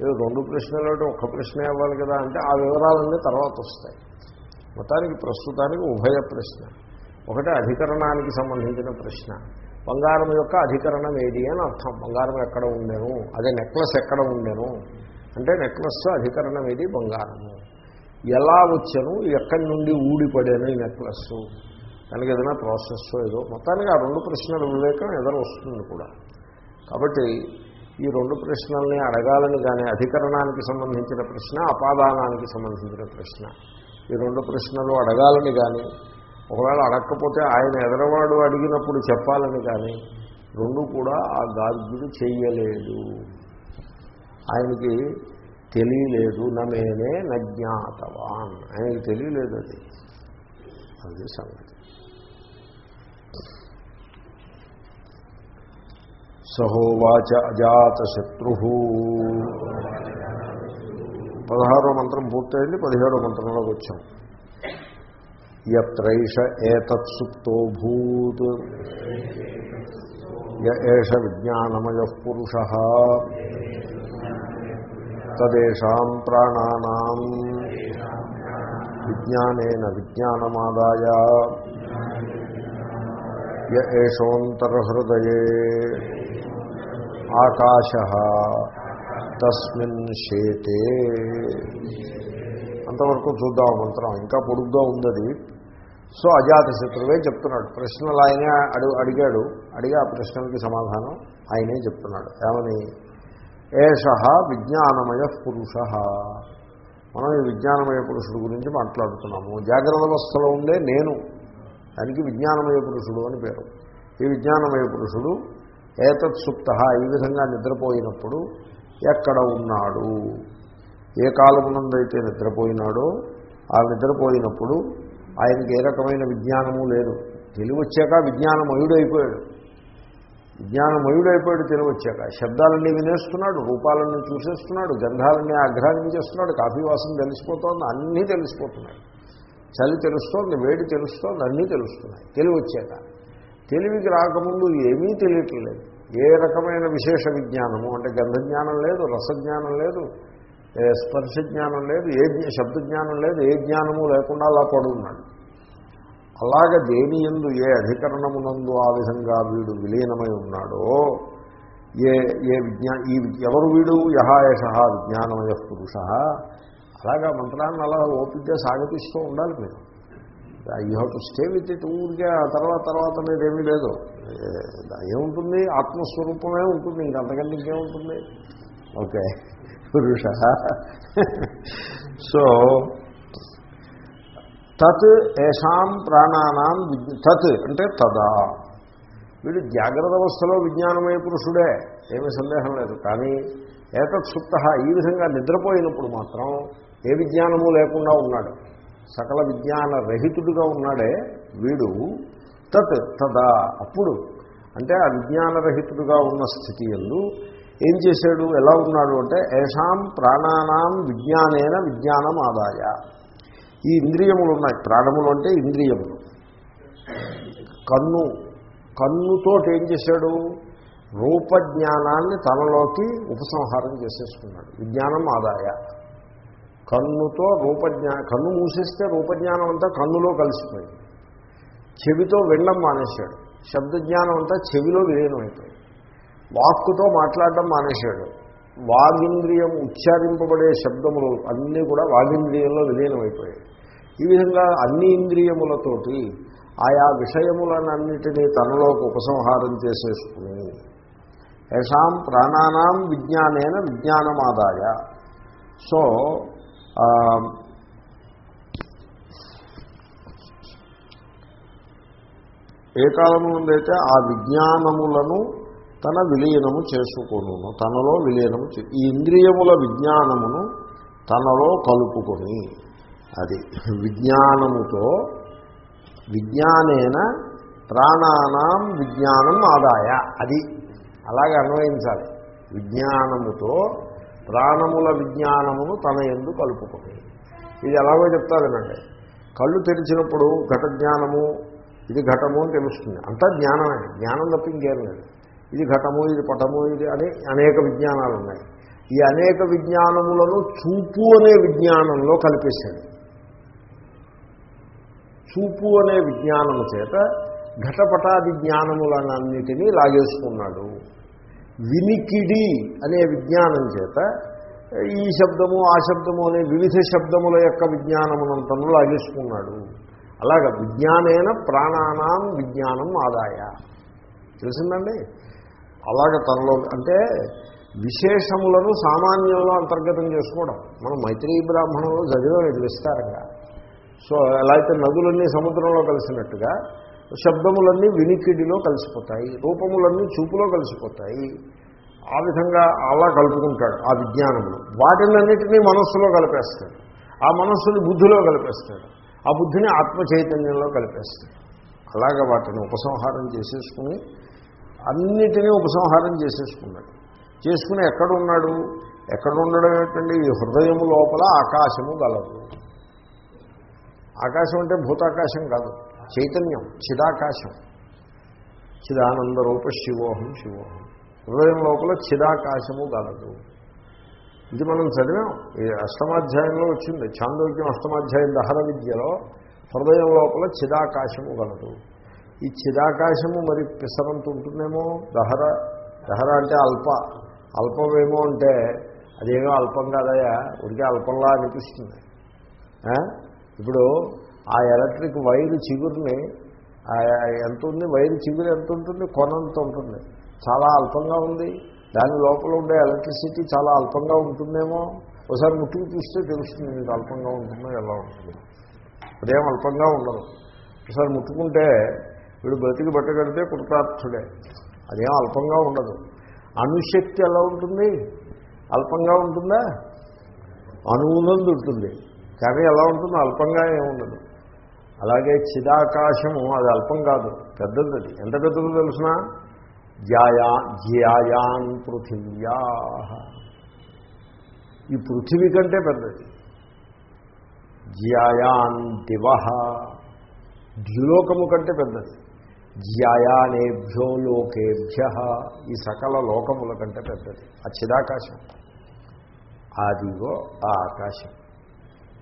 Speaker 1: ఏదో రెండు ప్రశ్నలు అంటే ఒక్క ప్రశ్న ఇవ్వాలి కదా అంటే ఆ వివరాలన్నీ తర్వాత వస్తాయి. మొత్తానికి ప్రస్తుతానికి ఉభయ ప్రశ్న. ఒకటి అధికరణానికి సంబంధించిన ప్రశ్న. బంగారం యొక్క అధికరణం ఏది అని అర్థం. బంగారం ఎక్కడ ఉండేను? అదే నెక్లెస్ ఎక్కడ ఉండేను? అంటే నెక్లెస్ అధికరణం ఏది? బంగారము. ఎలా వచ్చాను? ఎక్కడి నుండి ఊడిపడాను ఈ నెక్లెస్ దానికి ఏదైనా ప్రాసెస్ ఏదో. మొత్తానికి ఆ రెండు ప్రశ్నల వివేకం ఎదురు వస్తుంది కూడా. కాబట్టి ఈ రెండు ప్రశ్నల్ని అడగాలని కానీ అధికరణానికి సంబంధించిన ప్రశ్న అపాదానానికి సంబంధించిన ప్రశ్న. ఈ రెండు ప్రశ్నలు అడగాలని కానీ ఒకవేళ అడగకపోతే ఆయన ఎదరవాడు అడిగినప్పుడు చెప్పాలని కానీ రెండు కూడా ఆ గార్గ్యుడు చేయలేదు ఆయనకి తెలియలేదు. నమేనే నజ్ఞాతవాన్. ఆయనకి తెలియలేదు అది. అది సంగతి. సహోవాచ అజాతశత్రు పదహారో మంత్రం పూర్తయింది పదిహేడో మంత్రంలోకి వచ్చాం. ఎత్రైష ఏతత్సుప్తో భూత్. ఏష విజ్ఞానమయ పురుష. తదేషాం ప్రాణానాం. విజ్ఞానేన విజ్ఞానమాదాయ. ఏషోంతర్హృదయే ఆకాశ తస్మిన్ శేతే అంతవరకు చూద్దాం మంత్రం. ఇంకా పొడుగ్గా ఉందది. సో అజాతశత్రువే చెప్తున్నాడు. ప్రశ్నలు ఆయనే అడు అడిగాడు. అడిగి ఆ ప్రశ్నలకి సమాధానం ఆయనే చెప్తున్నాడు. ఏమని? ఏష విజ్ఞానమయ పురుష. మనం ఈ విజ్ఞానమయ పురుషుడు గురించి మాట్లాడుతున్నాము. జాగ్రత్త అవస్థలో ఉండే నేను. దానికి విజ్ఞానమయ పురుషుడు అని పేరు. ఈ విజ్ఞానమయ పురుషుడు ఏతత్సుప్త ఈ విధంగా నిద్రపోయినప్పుడు ఎక్కడ ఉన్నాడు? ఏ కాలమునందైతే నిద్రపోయినాడో ఆ నిద్రపోయినప్పుడు ఆయనకి ఏ రకమైన విజ్ఞానము లేదు. తెలివచ్చాక విజ్ఞానమయుడైపోయాడు విజ్ఞానమయుడైపోయాడు తెలివచ్చాక. శబ్దాలన్నీ వినేస్తున్నాడు రూపాలన్నీ చూసేస్తున్నాడు గంధాలన్నీ ఆఘ్రానించేస్తున్నాడు కాఫీ వాసన తెలిసిపోతోంది అన్నీ తెలిసిపోతున్నాయి. చలి తెలుస్తోంది వేడి తెలుస్తోంది అన్నీ తెలుస్తున్నాయి. తెలివి వచ్చాక తెలివికి రాకముందు ఏమీ తెలియట్లేదు. ఏ రకమైన విశేష విజ్ఞానము? అంటే గంధజ్ఞానం లేదు రసజ్ఞానం లేదు స్పర్శ జ్ఞానం లేదు ఏ శబ్ద జ్ఞానం లేదు ఏ జ్ఞానము లేకుండా అలా పడున్నాడు. అలాగ దేని ఎందు ఏ అధికరణమునందు ఆ విధంగా వీడు విలీనమై ఉన్నాడో ఏ ఏ విజ్ఞా ఈ ఎవరు వీడు? యహాయష విజ్ఞానమయ పురుష. అలాగా మంత్రాన్ని అలా ఓపికగా సాగతిస్తూ ఉండాలి మీరు. You have to stay with it ఊరికే ఆ తర్వాత తర్వాత మీదేమీ లేదు. ఏముంటుంది? ఆత్మస్వరూపమే ఉంటుంది ఇంకంతకంటే ఇంకేముంటుంది? ఓకే పురుష. సో తత్ ఏషాం ప్రాణానాం తత్ అంటే తదా. వీడు జాగ్రత్త అవస్థలో విజ్ఞానమయ పురుషుడే ఏమీ సందేహం లేదు. కానీ ఏతత్ సుప్త ఈ విధంగా నిద్రపోయినప్పుడు మాత్రం ఏ విజ్ఞానము లేకుండా ఉన్నాడు. సకల విజ్ఞాన రహితుడుగా ఉన్నాడే వీడు. తత్ తదా అప్పుడు అంటే ఆ విజ్ఞానరహితుడుగా ఉన్న స్థితి ఎందు ఏం చేశాడు? ఎలా ఉన్నాడు అంటే ఏషాం ప్రాణానాం విజ్ఞానేన విజ్ఞానం ఆదాయ. ఈ ఇంద్రియములు ఉన్నాయి. ప్రాణములు అంటే ఇంద్రియములు. కన్ను కన్నుతోటి ఏం చేశాడు? రూపజ్ఞానాన్ని తనలోకి ఉపసంహారం చేసేసుకున్నాడు. విజ్ఞానం ఆదాయ. కన్నుతో రూపజ్ఞా కన్ను మూసేస్తే రూపజ్ఞానం అంతా కన్నులో కలిసిపోయింది. చెవితో వినడం మానేశాడు. శబ్దజ్ఞానం అంతా చెవిలో విలీనమైపోయింది వాక్కుతో మాట్లాడడం మానేశాడు. వాగింద్రియం ఉచ్చారింపబడే శబ్దములు అన్నీ కూడా వాగింద్రియంలో విలీనమైపోయాయి ఈ విధంగా అన్ని ఇంద్రియములతోటి ఆయా విషయములనన్నిటినీ తనలోకి ఉపసంహారం చేసేసుకుని యశాం ప్రాణానాం విజ్ఞానేన విజ్ఞానమాదాయ. సో Um, ఏ కాలము నుండైతే ఆ విజ్ఞానములను తన విలీనము చేసుకును తనలో విలీనము చే- ఈ ఇంద్రియముల విజ్ఞానమును తనలో కలుపుకొని అది విజ్ఞానముతో విజ్ఞానేన ప్రాణానాం విజ్ఞానం ఆదాయ అది అలాగే అన్వయించాలి. విజ్ఞానముతో ప్రాణముల విజ్ఞానమును తన ఎందు కలుపుకుని. ఇది ఎలాగో చెప్తారనంటే కళ్ళు తెరిచినప్పుడు ఘట జ్ఞానము ఇది ఘటము అని తెలుస్తుంది. అంతా జ్ఞానమే. జ్ఞానం తప్ప ఇంకేం లేదు. ఇది ఘటము ఇది పటము ఇది అని అనేక విజ్ఞానాలు ఉన్నాయి. ఈ అనేక విజ్ఞానములను చూపు అనే విజ్ఞానంలో కలిపేశాడు. చూపు అనే విజ్ఞానము చేత ఘటపటాది జ్ఞానములన్నిటినీ లాగేసుకున్నాడు. వినికిడి అనే విజ్ఞానం చేత ఈ శబ్దము ఆ శబ్దము అనే వివిధ శబ్దముల యొక్క విజ్ఞానమునంతను లాగేసుకున్నాడు అలాగ విజ్ఞానేన ప్రాణానాం విజ్ఞానం ఆదాయ. తెలిసిందండి? అలాగ తనలో అంటే విశేషములను సామాన్యంలో అంతర్గతం చేసుకోవడం. మనం మైత్రీ బ్రాహ్మణంలో చదివాం ఇది విస్తారంగా. సో ఎలా అయితే నదులన్నీ సముద్రంలో కలిసినట్టుగా శబ్దములన్నీ వినికిడిలో కలిసిపోతాయి రూపములన్నీ చూపులో కలిసిపోతాయి. ఆ విధంగా అలా కలుపుకుంటాడు ఆ విజ్ఞానములు. వాటినన్నిటినీ మనస్సులో కలిపేస్తాడు. ఆ మనస్సుని బుద్ధిలో కలిపేస్తాడు. ఆ బుద్ధిని ఆత్మ చైతన్యంలో కలిపేస్తాడు. అలాగ వాటిని ఉపసంహారం చేసేసుకుని అన్నిటినీ ఉపసంహారం చేసేసుకున్నాడు. చేసుకుని ఎక్కడ ఉన్నాడు ఎక్కడ ఉండడం ఏంటండి ఈ హృదయము లోపల ఆకాశము గలదు. ఆకాశం అంటే భూతాకాశం కాదు. చైతన్యం చిదాకాశం. చిదానందరూప శివోహం శివోహం. హృదయం లోపల చిదాకాశము గలదు. ఇది మనం చదివాం. ఈ అష్టమాధ్యాయంలో వచ్చింది. చాందోగ్యం అష్టమాధ్యాయం దహన విద్యలో హృదయం లోపల చిదాకాశము గలదు. ఈ చిదాకాశము మరి పిసరంత ఉంటుందేమో? దహర దహర అంటే అల్ప. అల్పమేమో అంటే అదేమో అల్పం కాదయా ఉడికే అల్పంలా అనిపిస్తుంది. ఇప్పుడు ఆ ఎలక్ట్రిక్ వైరు చిగురిని ఆ ఎంత ఉంది? వైరు చిగురు ఎంత ఉంటుంది? కొనంత ఉంటుంది? చాలా అల్పంగా ఉంది. దాని లోపల ఉండే ఎలక్ట్రిసిటీ చాలా అల్పంగా ఉంటుందేమో? ఒకసారి ముట్టుకు చూస్తే తెలుస్తుంది మీకు అల్పంగా ఉంటుందో ఎలా ఉంటుంది. ప్రేమ అల్పంగా ఉండదు. ఒకసారి ముట్టుకుంటే వీడు బ్రతికి బట్టగడితే కృతార్థుడే. అదేం అల్పంగా ఉండదు. అణుశక్తి ఎలా ఉంటుంది? అల్పంగా ఉంటుందా? అణువునందు ఉంటుంది. కానీ ఎలా ఉంటుందో అల్పంగా ఏముండదు అలాగే చిదాకాశము అది అల్పం కాదు పెద్దది. ఎంత పెద్దదో తెలుసిన? జాయా జ్యాయాన్ పృథివ్యా. ఈ పృథివీ కంటే పెద్దది. జ్యాయాన్ దివ ద్యులోకము కంటే పెద్దది. జ్యాయానేభ్యో లోకేభ్య. ఈ సకల లోకముల కంటే పెద్దది. ఆ చిదాకాశం. ఆదిగో ఆ ఆకాశం.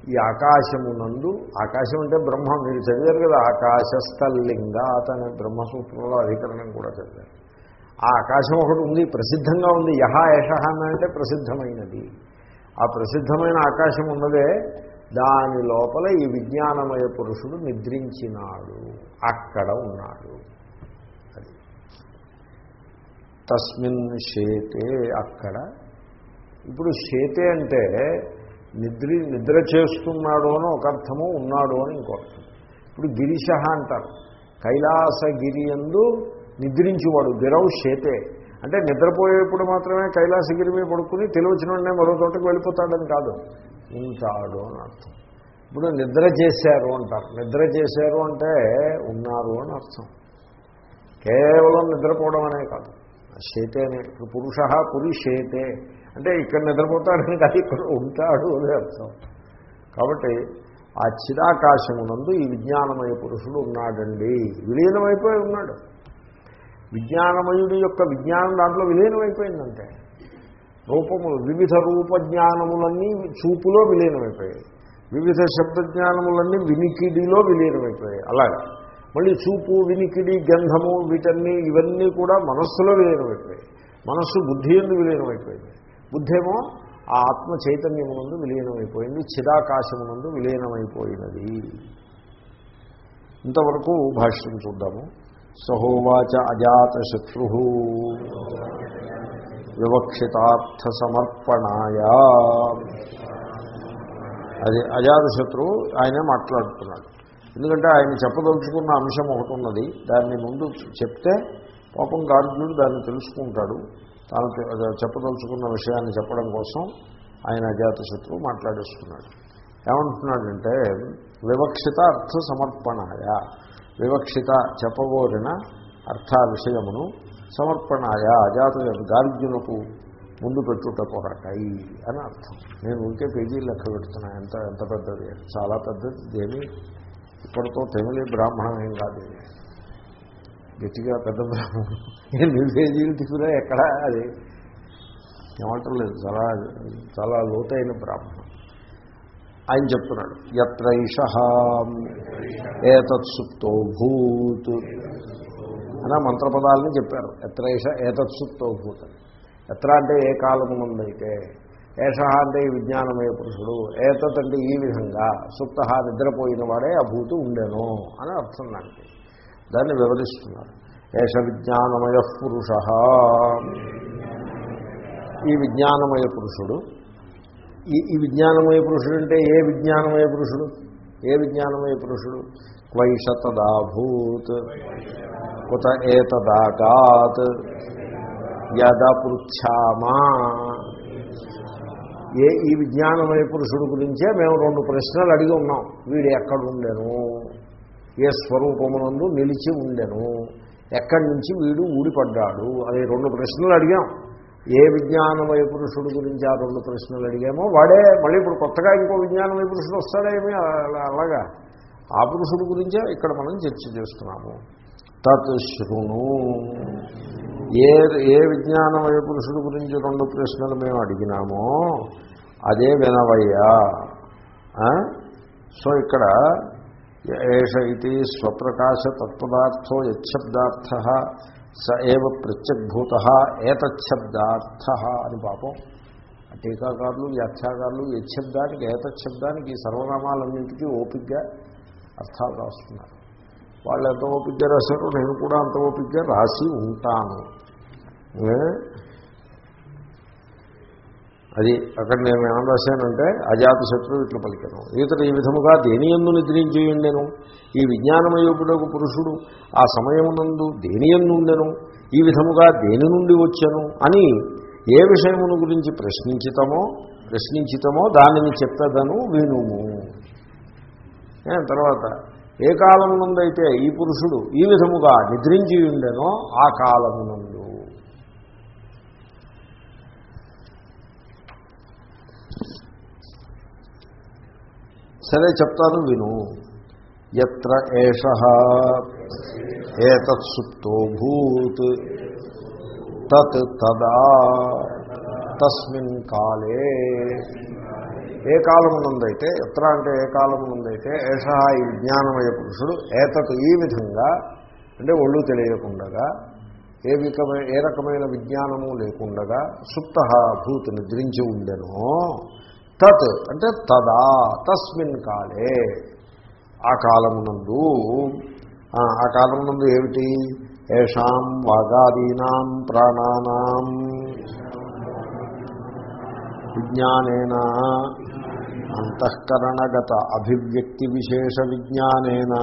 Speaker 1: ఈ ఆకాశమునందు ఆకాశం అంటే బ్రహ్మ మీరు చదివారు కదా ఆకాశస్థలింగ అతని బ్రహ్మసూత్రంలో అధికరణం కూడా చదివారు. ఆ ఆకాశం ఒకటి ఉంది ప్రసిద్ధంగా ఉంది యహ యష అంటే ప్రసిద్ధమైనది. ఆ ప్రసిద్ధమైన ఆకాశం ఉన్నదే దాని లోపల ఈ విజ్ఞానమయ పురుషుడు నిద్రించినాడు అక్కడ ఉన్నాడు. అది. తస్మిన్ శేతే అక్కడ. ఇప్పుడు శేతే అంటే నిద్ర నిద్ర చేస్తున్నాడు అని ఒక అర్థము ఉన్నాడు అని ఇంకో అర్థం. ఇప్పుడు గిరిశ అంటారు. కైలాసగిరి ఎందు నిద్రించేవాడు గిరవు షేతే అంటే నిద్రపోయేప్పుడు మాత్రమే కైలాసగిరి మీద పడుకుని తెలివచ్చిన వెంటనే మరో చోటకు వెళ్ళిపోతాడని కాదు. ఉంటాడు అని అర్థం. ఇప్పుడు నిద్ర చేశారు అంటారు. నిద్ర చేశారు అంటే ఉన్నారు అని అర్థం. కేవలం నిద్రపోవడం అనే కాదు. షేతేనే పురుష పురి షేతే అంటే ఇక్కడ నిద్రపోతాడని కాదు ఇక్కడ ఉంటాడు అని అర్థం. కాబట్టి ఆ చిరాకాశమునందు ఈ విజ్ఞానమయ పురుషుడు ఉన్నాడండి. విలీనమైపోయి ఉన్నాడు. విజ్ఞానమయుడి యొక్క విజ్ఞానం దాంట్లో విలీనమైపోయిందంటే. రూపములు వివిధ రూపజ్ఞానములన్నీ చూపులో విలీనమైపోయాయి. వివిధ శబ్ద జ్ఞానములన్నీ వినికిడిలో విలీనమైపోయాయి. అలాగే మళ్ళీ చూపు వినికిడి గంధము వీటన్ని ఇవన్నీ కూడా మనస్సులో విలీనమైపోయాయి. మనస్సు బుద్ధి ఎందు విలీనమైపోయింది. బుద్ధేమో ఆ ఆత్మ చైతన్యమునందు విలీనమైపోయింది చిదాకాశమునందు విలీనమైపోయినది. ఇంతవరకు భాష్యం చూద్దాము. సహోవాచ అజాతశత్రు వివక్షితార్థ సమర్పణాయ అది అజాతశత్రువు ఆయనే మాట్లాడుతున్నాడు. ఎందుకంటే ఆయన చెప్పదలుచుకున్న అంశం ఒకటి ఉన్నది. దాన్ని ముందు చెప్తే పాపం గార్జునుడు దాన్ని తెలుసుకుంటాడు. తాను చెప్పదలుచుకున్న విషయాన్ని చెప్పడం కోసం ఆయన అజాతశత్రువు మాట్లాడేస్తున్నాడు. ఏమంటున్నాడంటే వివక్షిత అర్థ సమర్పణాయ వివక్షిత చెప్పబోరిన అర్థ విషయమును సమర్పణాయ. అజాత గార్జునకు ముందు పెట్టుట కొరకై అని అర్థం. నేను ఉంటే పేజీలు లెక్క పెడుతున్నా. ఎంత ఎంత పెద్దది? చాలా పెద్దది. దేని ఇప్పటితో తెమిలి బ్రాహ్మణం ఏం కాదు గట్టిగా పెద్ద బ్రాహ్మణం. ఎన్ని పేజీలు ఎక్కడ అది? ఏమంటారు లేదు చాలా చాలా లోతైన బ్రాహ్మణం. ఆయన చెప్తున్నాడు ఎత్రైష ఏతత్సుప్తో భూత్. అనే మంత్రపదాలని చెప్పారు. ఎత్రైష ఏతత్సుప్తో భూత్. ఎత్ర అంటే ఏ కాలమునందైతే ఏష అంటే ఈ విజ్ఞానమయ పురుషుడు. ఏతత్ అంటే ఈ విధంగా సుప్త నిద్రపోయిన వాడే అభూతు ఉండెను అని అర్థం దానికి. దాన్ని వివరిస్తున్నారు. ఏష విజ్ఞానమయ పురుష. ఈ విజ్ఞానమయ పురుషుడు. ఈ ఈ విజ్ఞానమయ పురుషుడు అంటే ఏ విజ్ఞానమయ పురుషుడు? ఏ విజ్ఞానమయ పురుషుడు? క్వైషతదాభూత్ కుత ఏతదాగాత్. యదపృచ్ఛామా. ఏ ఈ విజ్ఞానమయ పురుషుడు గురించే మేము రెండు ప్రశ్నలు అడిగి ఉన్నాం. వీడు ఎక్కడుండెను? ఏ స్వరూపమునందు నిలిచి ఉండెను? ఎక్కడి నుంచి వీడు ఊడిపడ్డాడు? అనే రెండు ప్రశ్నలు అడిగాం. ఏ విజ్ఞానమయ పురుషుడు గురించి ఆ రెండు ప్రశ్నలు అడిగామో వాడే మళ్ళీ ఇప్పుడు కొత్తగా ఇంకో విజ్ఞానమయ పురుషుడు వస్తాడేమి అలా- అలాగా. ఆ పురుషుడు గురించే ఇక్కడ మనం చర్చ చేస్తున్నాము. తత్ శృణు. ఏ ఏ విజ్ఞానమయ పురుషుడు గురించి రెండు ప్రశ్నలు మేము అడిగినామో అదే వినవయ్యా. సో ఇక్కడ ఏష ఇది స్వప్రకాశ తత్పదార్థో యశబ్దార్థ స ఏవ ప్రత్యగ్భూత ఏతశబ్దార్థ అని పాపం. టీకాకారులు వ్యాఖ్యాకారులు యశబ్దానికి ఏతశబ్దానికి ఈ సర్వనామాలన్నింటికీ ఓపిగ్గా అర్థాలు రాస్తున్నారు. వాళ్ళు ఎంత ఓపిగ్గా రాశారో నేను కూడా అంత ఓపిగ్గా రాసి ఉంటాను. అది అక్కడ నేను ఏమని రాశానంటే అజాత శత్రువు ఇట్లా పలికాను. ఇతడు ఈ విధముగా దేని ఎందు నిద్రించేయండెను? ఈ విజ్ఞానమయోగుడకు పురుషుడు ఆ సమయమునందు దేని ఎందు ఉండెను? ఈ విధముగా దేని నుండి వచ్చాను? అని ఏ విషయమును గురించి ప్రశ్నించితమో ప్రశ్నించితమో దానిని చెప్తదను వినుము. ఏ, తర్వాత ఏ కాలమునందైతే ఈ పురుషుడు ఈ విధముగా నిద్రించి ఉండెనో ఆ కాలమునందు సరే చెప్తాను విను. ఎత్ర ఏష? ఏతత్సుప్తో భూత్. తత్ తదా. తస్మిన్ కాలే. ఏ కాలమునందైతే ఎత్ర అంటే ఏ కాలమునందైతే ఏష ఈ విజ్ఞానమయ పురుషుడు ఏతత్ ఈ విధంగా అంటే ఒళ్ళు తెలియకుండగా ఏ వికమైన ఏ రకమైన విజ్ఞానము లేకుండగా సుప్త భూత్ నిద్రించి ఉండెనో తత్ అంటే తదా తస్మిన్ కాలే. ఆ కాలమునందు ఆ, కాలమునందు ఏమిటి? ఏషాం వాగాదీనాం ప్రాణానాం విజ్ఞానేన అంతఃకరణగత అభివ్యక్తి విశేష విజ్ఞానేన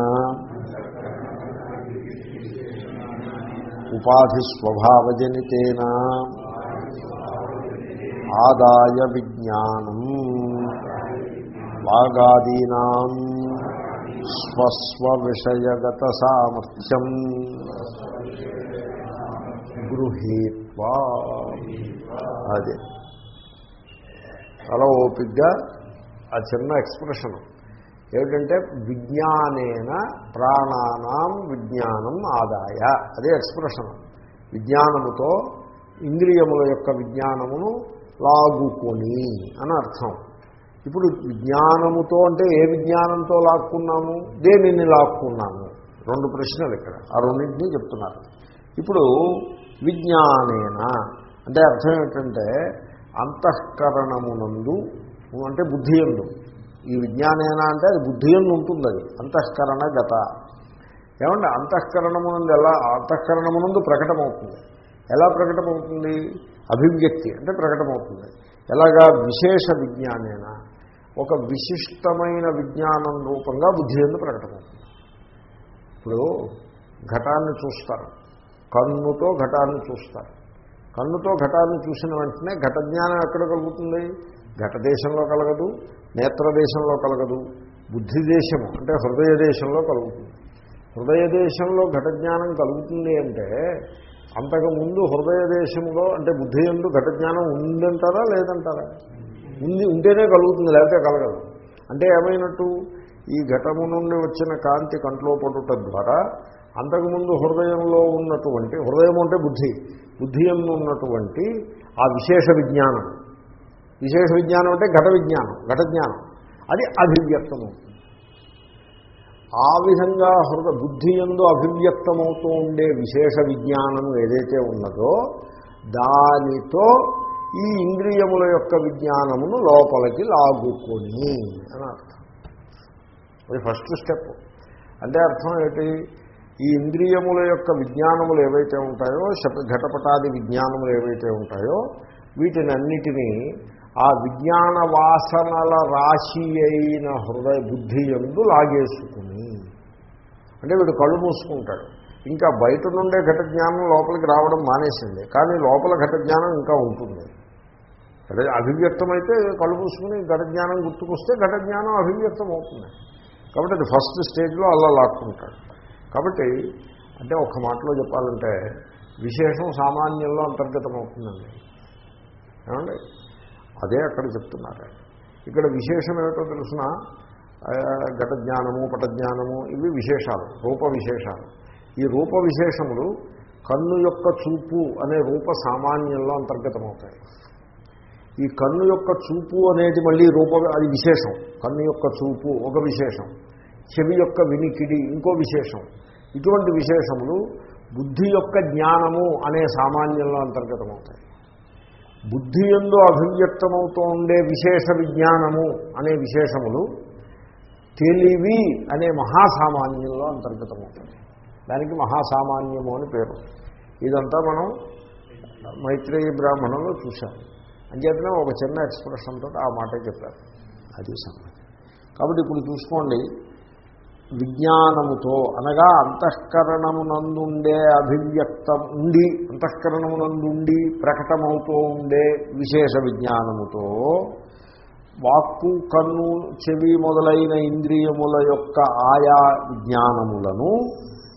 Speaker 1: ఉపాధి స్వభావజనితేన ఆదాయ విజ్ఞానం వాగాదీనా స్వస్వ విషయగత సామర్థ్యం గృహీత్వా. అదే. చాలా ఓపిక్గా ఆ చిన్న ఎక్స్ప్రెషన్. ఏమిటంటే విజ్ఞానేన ప్రాణానాం విజ్ఞానం ఆదాయ. అదే ఎక్స్ప్రెషన్. విజ్ఞానముతో ఇంద్రియముల యొక్క విజ్ఞానమును లాగుకొని అని అర్థం. ఇప్పుడు విజ్ఞానముతో అంటే ఏ విజ్ఞానంతో లాక్కున్నాము? దేనిని లాక్కున్నాము? రెండు ప్రశ్నలు ఇక్కడ. ఆ రెండింటినీ చెప్తున్నారు. ఇప్పుడు విజ్ఞానేన అంటే అర్థం ఏంటంటే అంతఃకరణమునందు అంటే బుద్ధి ఎందు ఈ విజ్ఞానేనా అంటే అది బుద్ధి ఎందు ఉంటుంది అది అంతఃకరణ గత. ఏమంటే అంతఃకరణమునందు ఎలా? అంతఃకరణమునందు ప్రకటమవుతుంది. ఎలా ప్రకటమవుతుంది? అభివ్యక్తి అంటే ప్రకటమవుతుంది. ఎలాగా? విశేష విజ్ఞానేనా. ఒక విశిష్టమైన విజ్ఞానం రూపంగా బుద్ధి ఎందు ప్రకటమవుతుంది. ఇప్పుడు ఘటాన్ని చూస్తారు. కన్నుతో ఘటాన్ని చూస్తారు. కన్నుతో ఘటాన్ని చూసిన వెంటనే ఘట జ్ఞానం ఎక్కడ కలుగుతుంది? ఘట దేశంలో కలగదు నేత్ర దేశంలో కలగదు బుద్ధి దేశము అంటే హృదయ దేశంలో కలుగుతుంది. హృదయ దేశంలో ఘట జ్ఞానం కలుగుతుంది అంటే అంతకుముందు హృదయ దేశంలో అంటే బుద్ధి ఎందు ఘట జ్ఞానం ఉందంటారా లేదంటారా? ఉంది ఉంటేనే కలుగుతుంది లేకపోతే కలగదు. అంటే ఏమైనట్టు? ఈ ఘటము నుండి వచ్చిన కాంతి కంట్లో పడుట ద్వారా అంతకుముందు హృదయంలో ఉన్నటువంటి హృదయం అంటే బుద్ధి బుద్ధి ఉన్నటువంటి ఆ విశేష విజ్ఞానం. విశేష విజ్ఞానం అంటే ఘట విజ్ఞానం ఘట జ్ఞానం. అది అభివ్యక్తం ఆ విధంగా హృదయ బుద్ధి ఎందు అభివ్యక్తమవుతూ ఉండే విశేష విజ్ఞానం ఏదైతే ఉన్నదో దానితో ఈ ఇంద్రియముల యొక్క విజ్ఞానమును లోపలికి లాగుకొని అని అర్థం. అది ఫస్ట్ స్టెప్. అంటే అర్థం ఏంటి? ఈ ఇంద్రియముల యొక్క విజ్ఞానములు ఏవైతే ఉంటాయో శప- ఘటపటాది విజ్ఞానములు ఏవైతే ఉంటాయో వీటినన్నిటినీ ఆ విజ్ఞాన వాసనల రాశి అయిన హృదయ బుద్ధి ఎందు లాగేసుకుని అంటే వీడు కళ్ళు మూసుకుంటాడు. ఇంకా బయట నుండే ఘట జ్ఞానం లోపలికి రావడం మానేసింది. కానీ లోపల ఘట జ్ఞానం ఇంకా ఉంటుంది. అభివ్యక్తం అభివ్యక్తమైతే కళ్ళు పూసుకుని ఘట జ్ఞానం గుర్తుకొస్తే ఘట జ్ఞానం అభివ్యక్తం అవుతుంది కాబట్టి అది ఫస్ట్ స్టేజ్లో అలా లాక్కుంటాడు. కాబట్టి అంటే ఒక మాటలో చెప్పాలంటే విశేషం సామాన్యంలో అంతర్గతం అవుతుందండి ఏమండి? అదే అక్కడ చెప్తున్నారు. ఇక్కడ విశేషం ఏమిటో తెలిసిన? ఘట జ్ఞానము పటజ్ఞానము ఇవి విశేషాలు రూప విశేషాలు. ఈ రూప విశేషములు కన్ను యొక్క చూపు అనే రూప సామాన్యంలో అంతర్గతమవుతాయి. ఈ కన్ను యొక్క చూపు అనేది మళ్ళీ రూప అది విశేషం. కన్ను యొక్క చూపు ఒక విశేషం. చెవి యొక్క వినికిడి ఇంకో విశేషం. ఇటువంటి విశేషములు బుద్ధి యొక్క జ్ఞానము అనే సామాన్యంలో అంతర్గతమవుతాయి. బుద్ధి ఎందు అభివ్యక్తమవుతూ ఉండే విశేష విజ్ఞానము అనే విశేషములు తెలివి అనే మహాసామాన్యంలో అంతర్గతమవుతుంది దానికి మహాసామాన్యము అని పేరు. ఇదంతా మనం మైత్రేయ బ్రాహ్మణంలో చూశాము. అంచేతనే ఒక చిన్న ఎక్స్ప్రెషన్ తోటి ఆ మాట చెప్పారు. అది సంగతి. కాబట్టి ఇప్పుడు చూసుకోండి విజ్ఞానముతో అనగా అంతఃకరణమునందుండే అభివ్యక్తం ఉండి అంతఃకరణమునందుండి ప్రకటమవుతూ ఉండే విశేష విజ్ఞానముతో వాక్కు కన్ను చెవి మొదలైన ఇంద్రియముల యొక్క ఆయా విజ్ఞానములను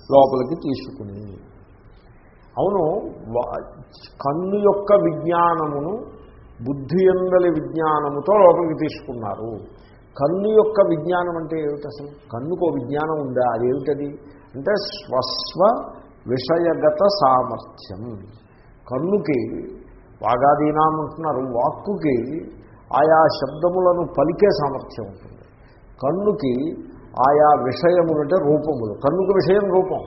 Speaker 1: లోపలికి తీసుకుని అవును కన్ను యొక్క విజ్ఞానమును బుద్ధి ఎందలి విజ్ఞానముతో లోపలికి తీసుకున్నారు. కన్ను యొక్క విజ్ఞానం అంటే ఏమిటి అసలు? కన్నుకో విజ్ఞానం ఉందా? అదేమిటది? అంటే స్వస్వ విషయగత సామర్థ్యం. కన్నుకి వాగాదీనాం అంటున్నారు వాక్కుకి ఆయా శబ్దములను పలికే సామర్థ్యం ఉంటుంది. కన్నుకి ఆయా విషయములు అంటే రూపములు. కన్నుకు విషయం రూపం.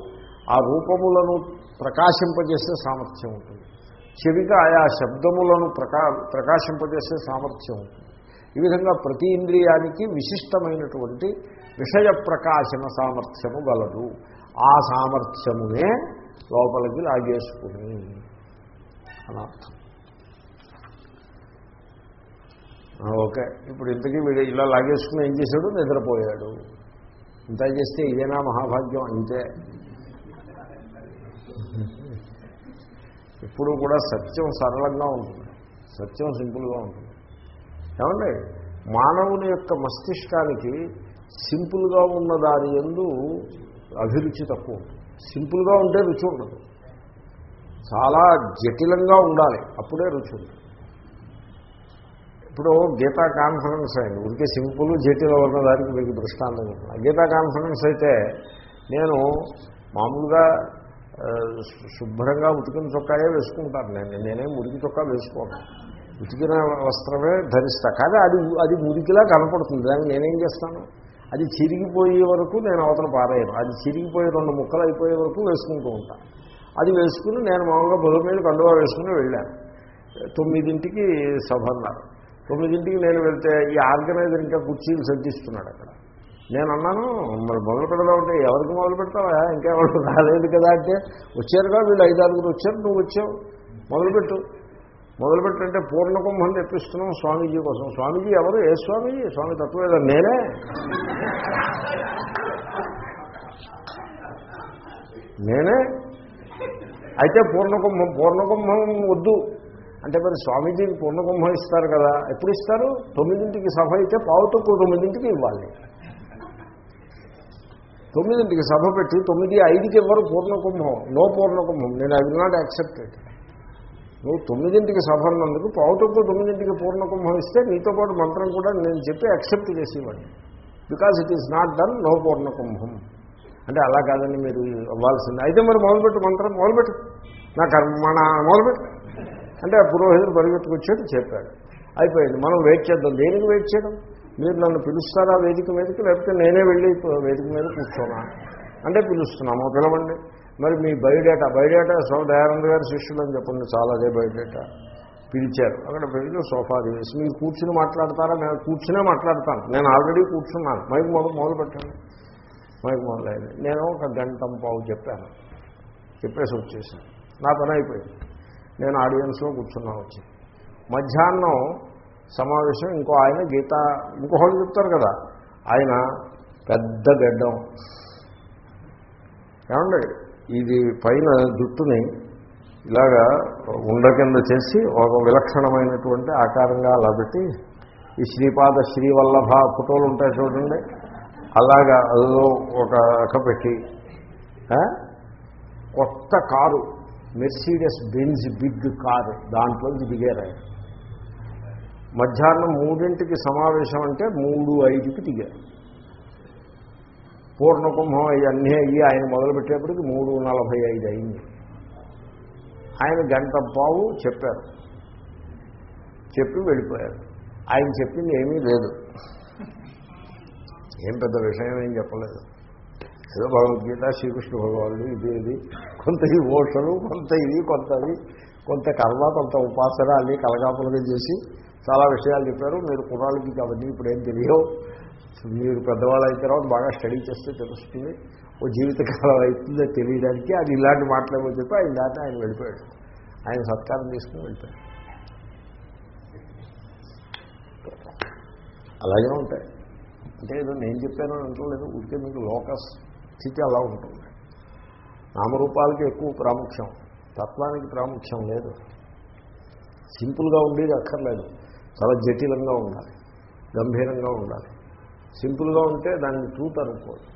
Speaker 1: ఆ రూపములను ప్రకాశింపజేసే సామర్థ్యం ఉంటుంది. చెవికి ఆయా శబ్దములను ప్రకా ప్రకాశింపజేసే సామర్థ్యం. ఉంటుంది ఈ విధంగా ప్రతి ఇంద్రియానికి విశిష్టమైనటువంటి విషయ ప్రకాశన సామర్థ్యము గలదు. ఆ సామర్థ్యమునే లోపలికి లాగేసుకుని అనర్థం ఓకే. ఇప్పుడు ఇంతకీ వీడు ఇలా లాగేసుకుని ఏం చేశాడు? నిద్రపోయాడు. ఇంత చేస్తే ఇదేనా మహాభాగ్యం? అంతే. ఎప్పుడూ కూడా సత్యం సరళంగా ఉంటుంది. సత్యం సింపుల్గా ఉంటుంది. ఏమండి? మానవుని యొక్క మస్తిష్కానికి సింపుల్గా ఉన్న దాని ఎందు అభిరుచి తక్కువ ఉంటుంది. సింపుల్గా ఉంటే రుచి ఉండదు. చాలా జటిలంగా ఉండాలి. అప్పుడే రుచి ఉంటుంది. ఇప్పుడు గీతా కాన్ఫరెన్స్ అయింది. ఉడికే సింపుల్ జటిలం ఉన్న దానికి మీకు దృష్టాంతం గీతా కాన్ఫరెన్స్ అయితే నేను మామూలుగా శుభ్రంగా ఉతికిన చొక్కాయే వేసుకుంటాను. నేను నేనే మురికి చొక్కా వేసుకోను. ఉతికిన వస్త్రమే ధరిస్తా. కానీ అది అది మురికిలా కనపడుతుంది. దాన్ని నేనేం చేస్తాను? అది చిరిగిపోయే వరకు నేను అవతల పారేయను. అది చిరిగిపోయే రెండు ముక్కలు అయిపోయే వరకు వేసుకుంటూ ఉంటాను అది వేసుకుని నేను మామూలుగా బుధ మీద కండువా వేసుకుని వెళ్ళాను. తొమ్మిదింటికి సభ అన్నారు. తొమ్మిదింటికి నేను వెళ్తే ఈ ఆర్గనైజర్ ఇంకా కుర్చీలు సర్దిస్తున్నాడు అక్కడ. నేను అన్నాను మరి మొదలు పెడదాం ఉంటే ఎవరికి మొదలు పెడతావా? ఇంకా రాలేదు కదా అంటే వచ్చారుగా వీళ్ళు ఐదు ఆరుగురు వచ్చారు నువ్వు వచ్చావు. మొదలుపెట్టు మొదలుపెట్టంటే పూర్ణకుంభం తెప్పిస్తున్నాం స్వామీజీ కోసం. స్వామీజీ ఎవరు? ఏ స్వామీజీ? స్వామి తత్వేదా నేనే? నేనే? అయితే పూర్ణకుంభం పూర్ణకుంభం వద్దు. అంటే మరి స్వామీజీకి పూర్ణకుంభం ఇస్తారు కదా. ఎప్పుడు ఇస్తారు? తొమ్మిదింటికి సభ అయితే పావుతో తొమ్మిదింటికి ఇవ్వాలి. తొమ్మిదింటికి సభ పెట్టి తొమ్మిది ఐదుకి ఎవరు పూర్ణకుంభం? నో పూర్ణకుంభం. నేను ఐ విల్ నాట్ యాక్సెప్టెడ్ నువ్వు తొమ్మిదింటికి సభ అన్నందుకు పావుతొక్కు తొమ్మిదింటికి పూర్ణకుంభం ఇస్తే నీతో పాటు మంత్రం కూడా నేను చెప్పి యాక్సెప్ట్ చేసేవాడిని. Because it is not done no పూర్ణకుంభం. అంటే అలా కాదని మీరు అవ్వాల్సింది. అయితే మరి మొదలుపెట్టు మంత్రం మొదలుపెట్టు. నా కర్మణ మొదలుపెట్టు. అంటే ఆ పురోహితుడు పరిగెత్తుకొచ్చాడు చెప్పాడు. అయిపోయింది. మనం వెయిట్ చేద్దాం. దేనికి వెయిట్ చేయడం? మీరు నన్ను పిలుస్తారా వేదిక మీదకి? లేకపోతే నేనే వెళ్ళి వేదిక మీద కూర్చోనా? అంటే పిలుస్తున్నాము పిలవండి. మరి మీ బయోడేటా? బయోడేటా సో దయానంద గారి శిష్యులు అని చెప్పండి చాలా అదే బయోడేటా. పిలిచారు. అక్కడ పిలిచి సోఫా వేసి మీరు కూర్చుని మాట్లాడతారా? నేను కూర్చునే మాట్లాడతాను. నేను ఆల్రెడీ కూర్చున్నాను. మైక్ మొదలు మొదలు పెట్టండి. మైక్ మొదలైంది. నేను ఒక గంటం పావు చెప్పాను. చెప్పేసి వచ్చేసాను. నా పని అయిపోయింది. నేను ఆడియన్స్లో కూర్చున్నా వచ్చి. మధ్యాహ్నం సమావేశం ఇంకో ఆయన గీత ఇంకొకళ్ళు చెప్తారు కదా ఆయన పెద్ద గడ్డం. ఏమండి ఇది పైన జుట్టుని ఇలాగా ఉండ కింద చేసి ఒక విలక్షణమైనటువంటి ఆకారంగా అలా పెట్టి ఈ శ్రీపాద శ్రీవల్లభ ఫోటోలు ఉంటాయి చూడండి అలాగా అదో ఒక అక్క పెట్టి కొత్త car Mercedes Benz big car దాంట్లోంచి దిగారు ఆయన. మధ్యాహ్నం మూడింటికి సమావేశం అంటే మూడు ఐదుకి దిగారు. పూర్ణకుంభం అవన్నీ అయ్యి ఆయన మొదలుపెట్టేప్పటికి మూడు నలభై ఐదు అయింది. ఆయన గంట పావు చెప్పారు. చెప్పి వెళ్ళిపోయారు. ఆయన చెప్పింది ఏమీ లేదు. ఏం పెద్ద విషయం ఏం చెప్పలేదు. ఏదో భగవద్గీత శ్రీకృష్ణ భగవానుడు ఇది ఇది. కొంత ఈ ఓషలు కొంత ఇది కొంత అది. కొంత కర్మ కొంత ఉపాసన అన్నీ కలగాపులగా చేసి చాలా విషయాలు చెప్పారు. మీరు కుర్రాళ్ళకి అవన్నీ ఇప్పుడు ఏం తెలియవు. మీరు పెద్దవాళ్ళు అయిన తర్వాత బాగా స్టడీ చేస్తే తెలుస్తుంది. ఓ జీవితకాలం అవుతుందో తెలియడానికి అది ఇలాంటి మాట్లాడమో చెప్పి ఆయన దాకా ఆయన వెళ్ళిపోయాడు. ఆయన సత్కారం తీసుకుని వెళ్ళిపోయాడు. అలాగే ఉంటాయి. అంటే ఏదో నేను చెప్పాను అని అంటలేదు ఊరికే మీకు లోక స్థితి అలా ఉంటుంది. నామరూపాలకి ఎక్కువ ప్రాముఖ్యం. తత్వానికి ప్రాముఖ్యం లేదు. సింపుల్గా ఉండేది అక్కర్లేదు. చాలా జటిలంగా ఉండాలి. గంభీరంగా ఉండాలి. సింపుల్గా ఉంటే దాన్ని ట్రూత్ అనుకోదు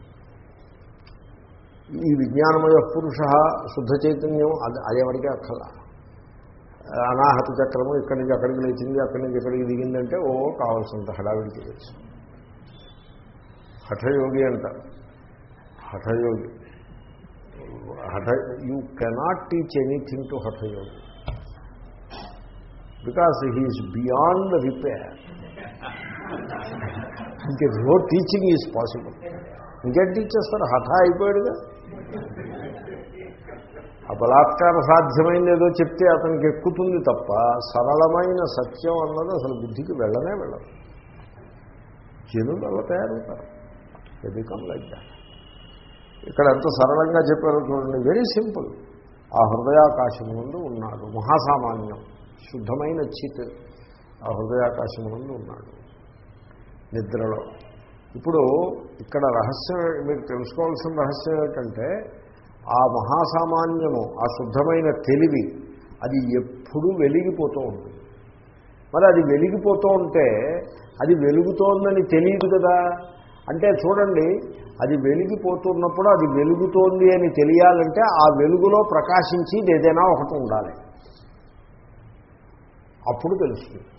Speaker 1: ఈ విజ్ఞానమయ పురుష శుద్ధ చైతన్యం అది అదేవడికే అక్కల అనాహత చక్రము ఇక్కడి నుంచి అక్కడికి లేచింది అక్కడి నుంచి ఇక్కడికి దిగిందంటే ఓ కావాల్సినంత హడావిడి చేయొచ్చు. హఠయోగి అంటారు హఠయోగి. Hatha you cannot teach anything to hatha yogi. Because he is beyond repair ఇంకే నో టీచింగ్ ఈజ్ పాసిబుల్ ఇంకేం టీచ్ చేస్తారు హఠ అయిపోయాడుగా? ఆ బలాత్కార సాధ్యమైంది ఏదో చెప్తే అతనికి ఎక్కుతుంది తప్ప సరళమైన సత్యం అన్నది అసలు బుద్ధికి వెళ్ళనే వెళ్ళదు. జనులు అలా తయారవుతారు. బికమ్ లైక్ ఇక్కడ ఎంత సరళంగా చెప్పారో చూడండి. వెరీ సింపుల్ ఆ హృదయాకాశం ముందు ఉన్నాడు. మహాసామాన్యం. శుద్ధమైన చిత్ ఆ హృదయాకాశముందు ఉన్నాడు. నిద్రలో. ఇప్పుడు ఇక్కడ రహస్యం మీరు తెలుసుకోవాల్సిన రహస్యం ఏంటంటే ఆ మహాసామాన్యము ఆ శుద్ధమైన తెలివి అది ఎప్పుడూ వెలిగిపోతూ ఉంటుంది. మరి అది వెలిగిపోతూ ఉంటే అది వెలుగుతోందని తెలియదు కదా. అంటే చూడండి అది వెలిగిపోతున్నప్పుడు అది వెలుగుతోంది అని తెలియాలంటే ఆ వెలుగులో ప్రకాశించి ఏదైనా ఒకటి ఉండాలి. అప్పుడు తెలుస్తుంది.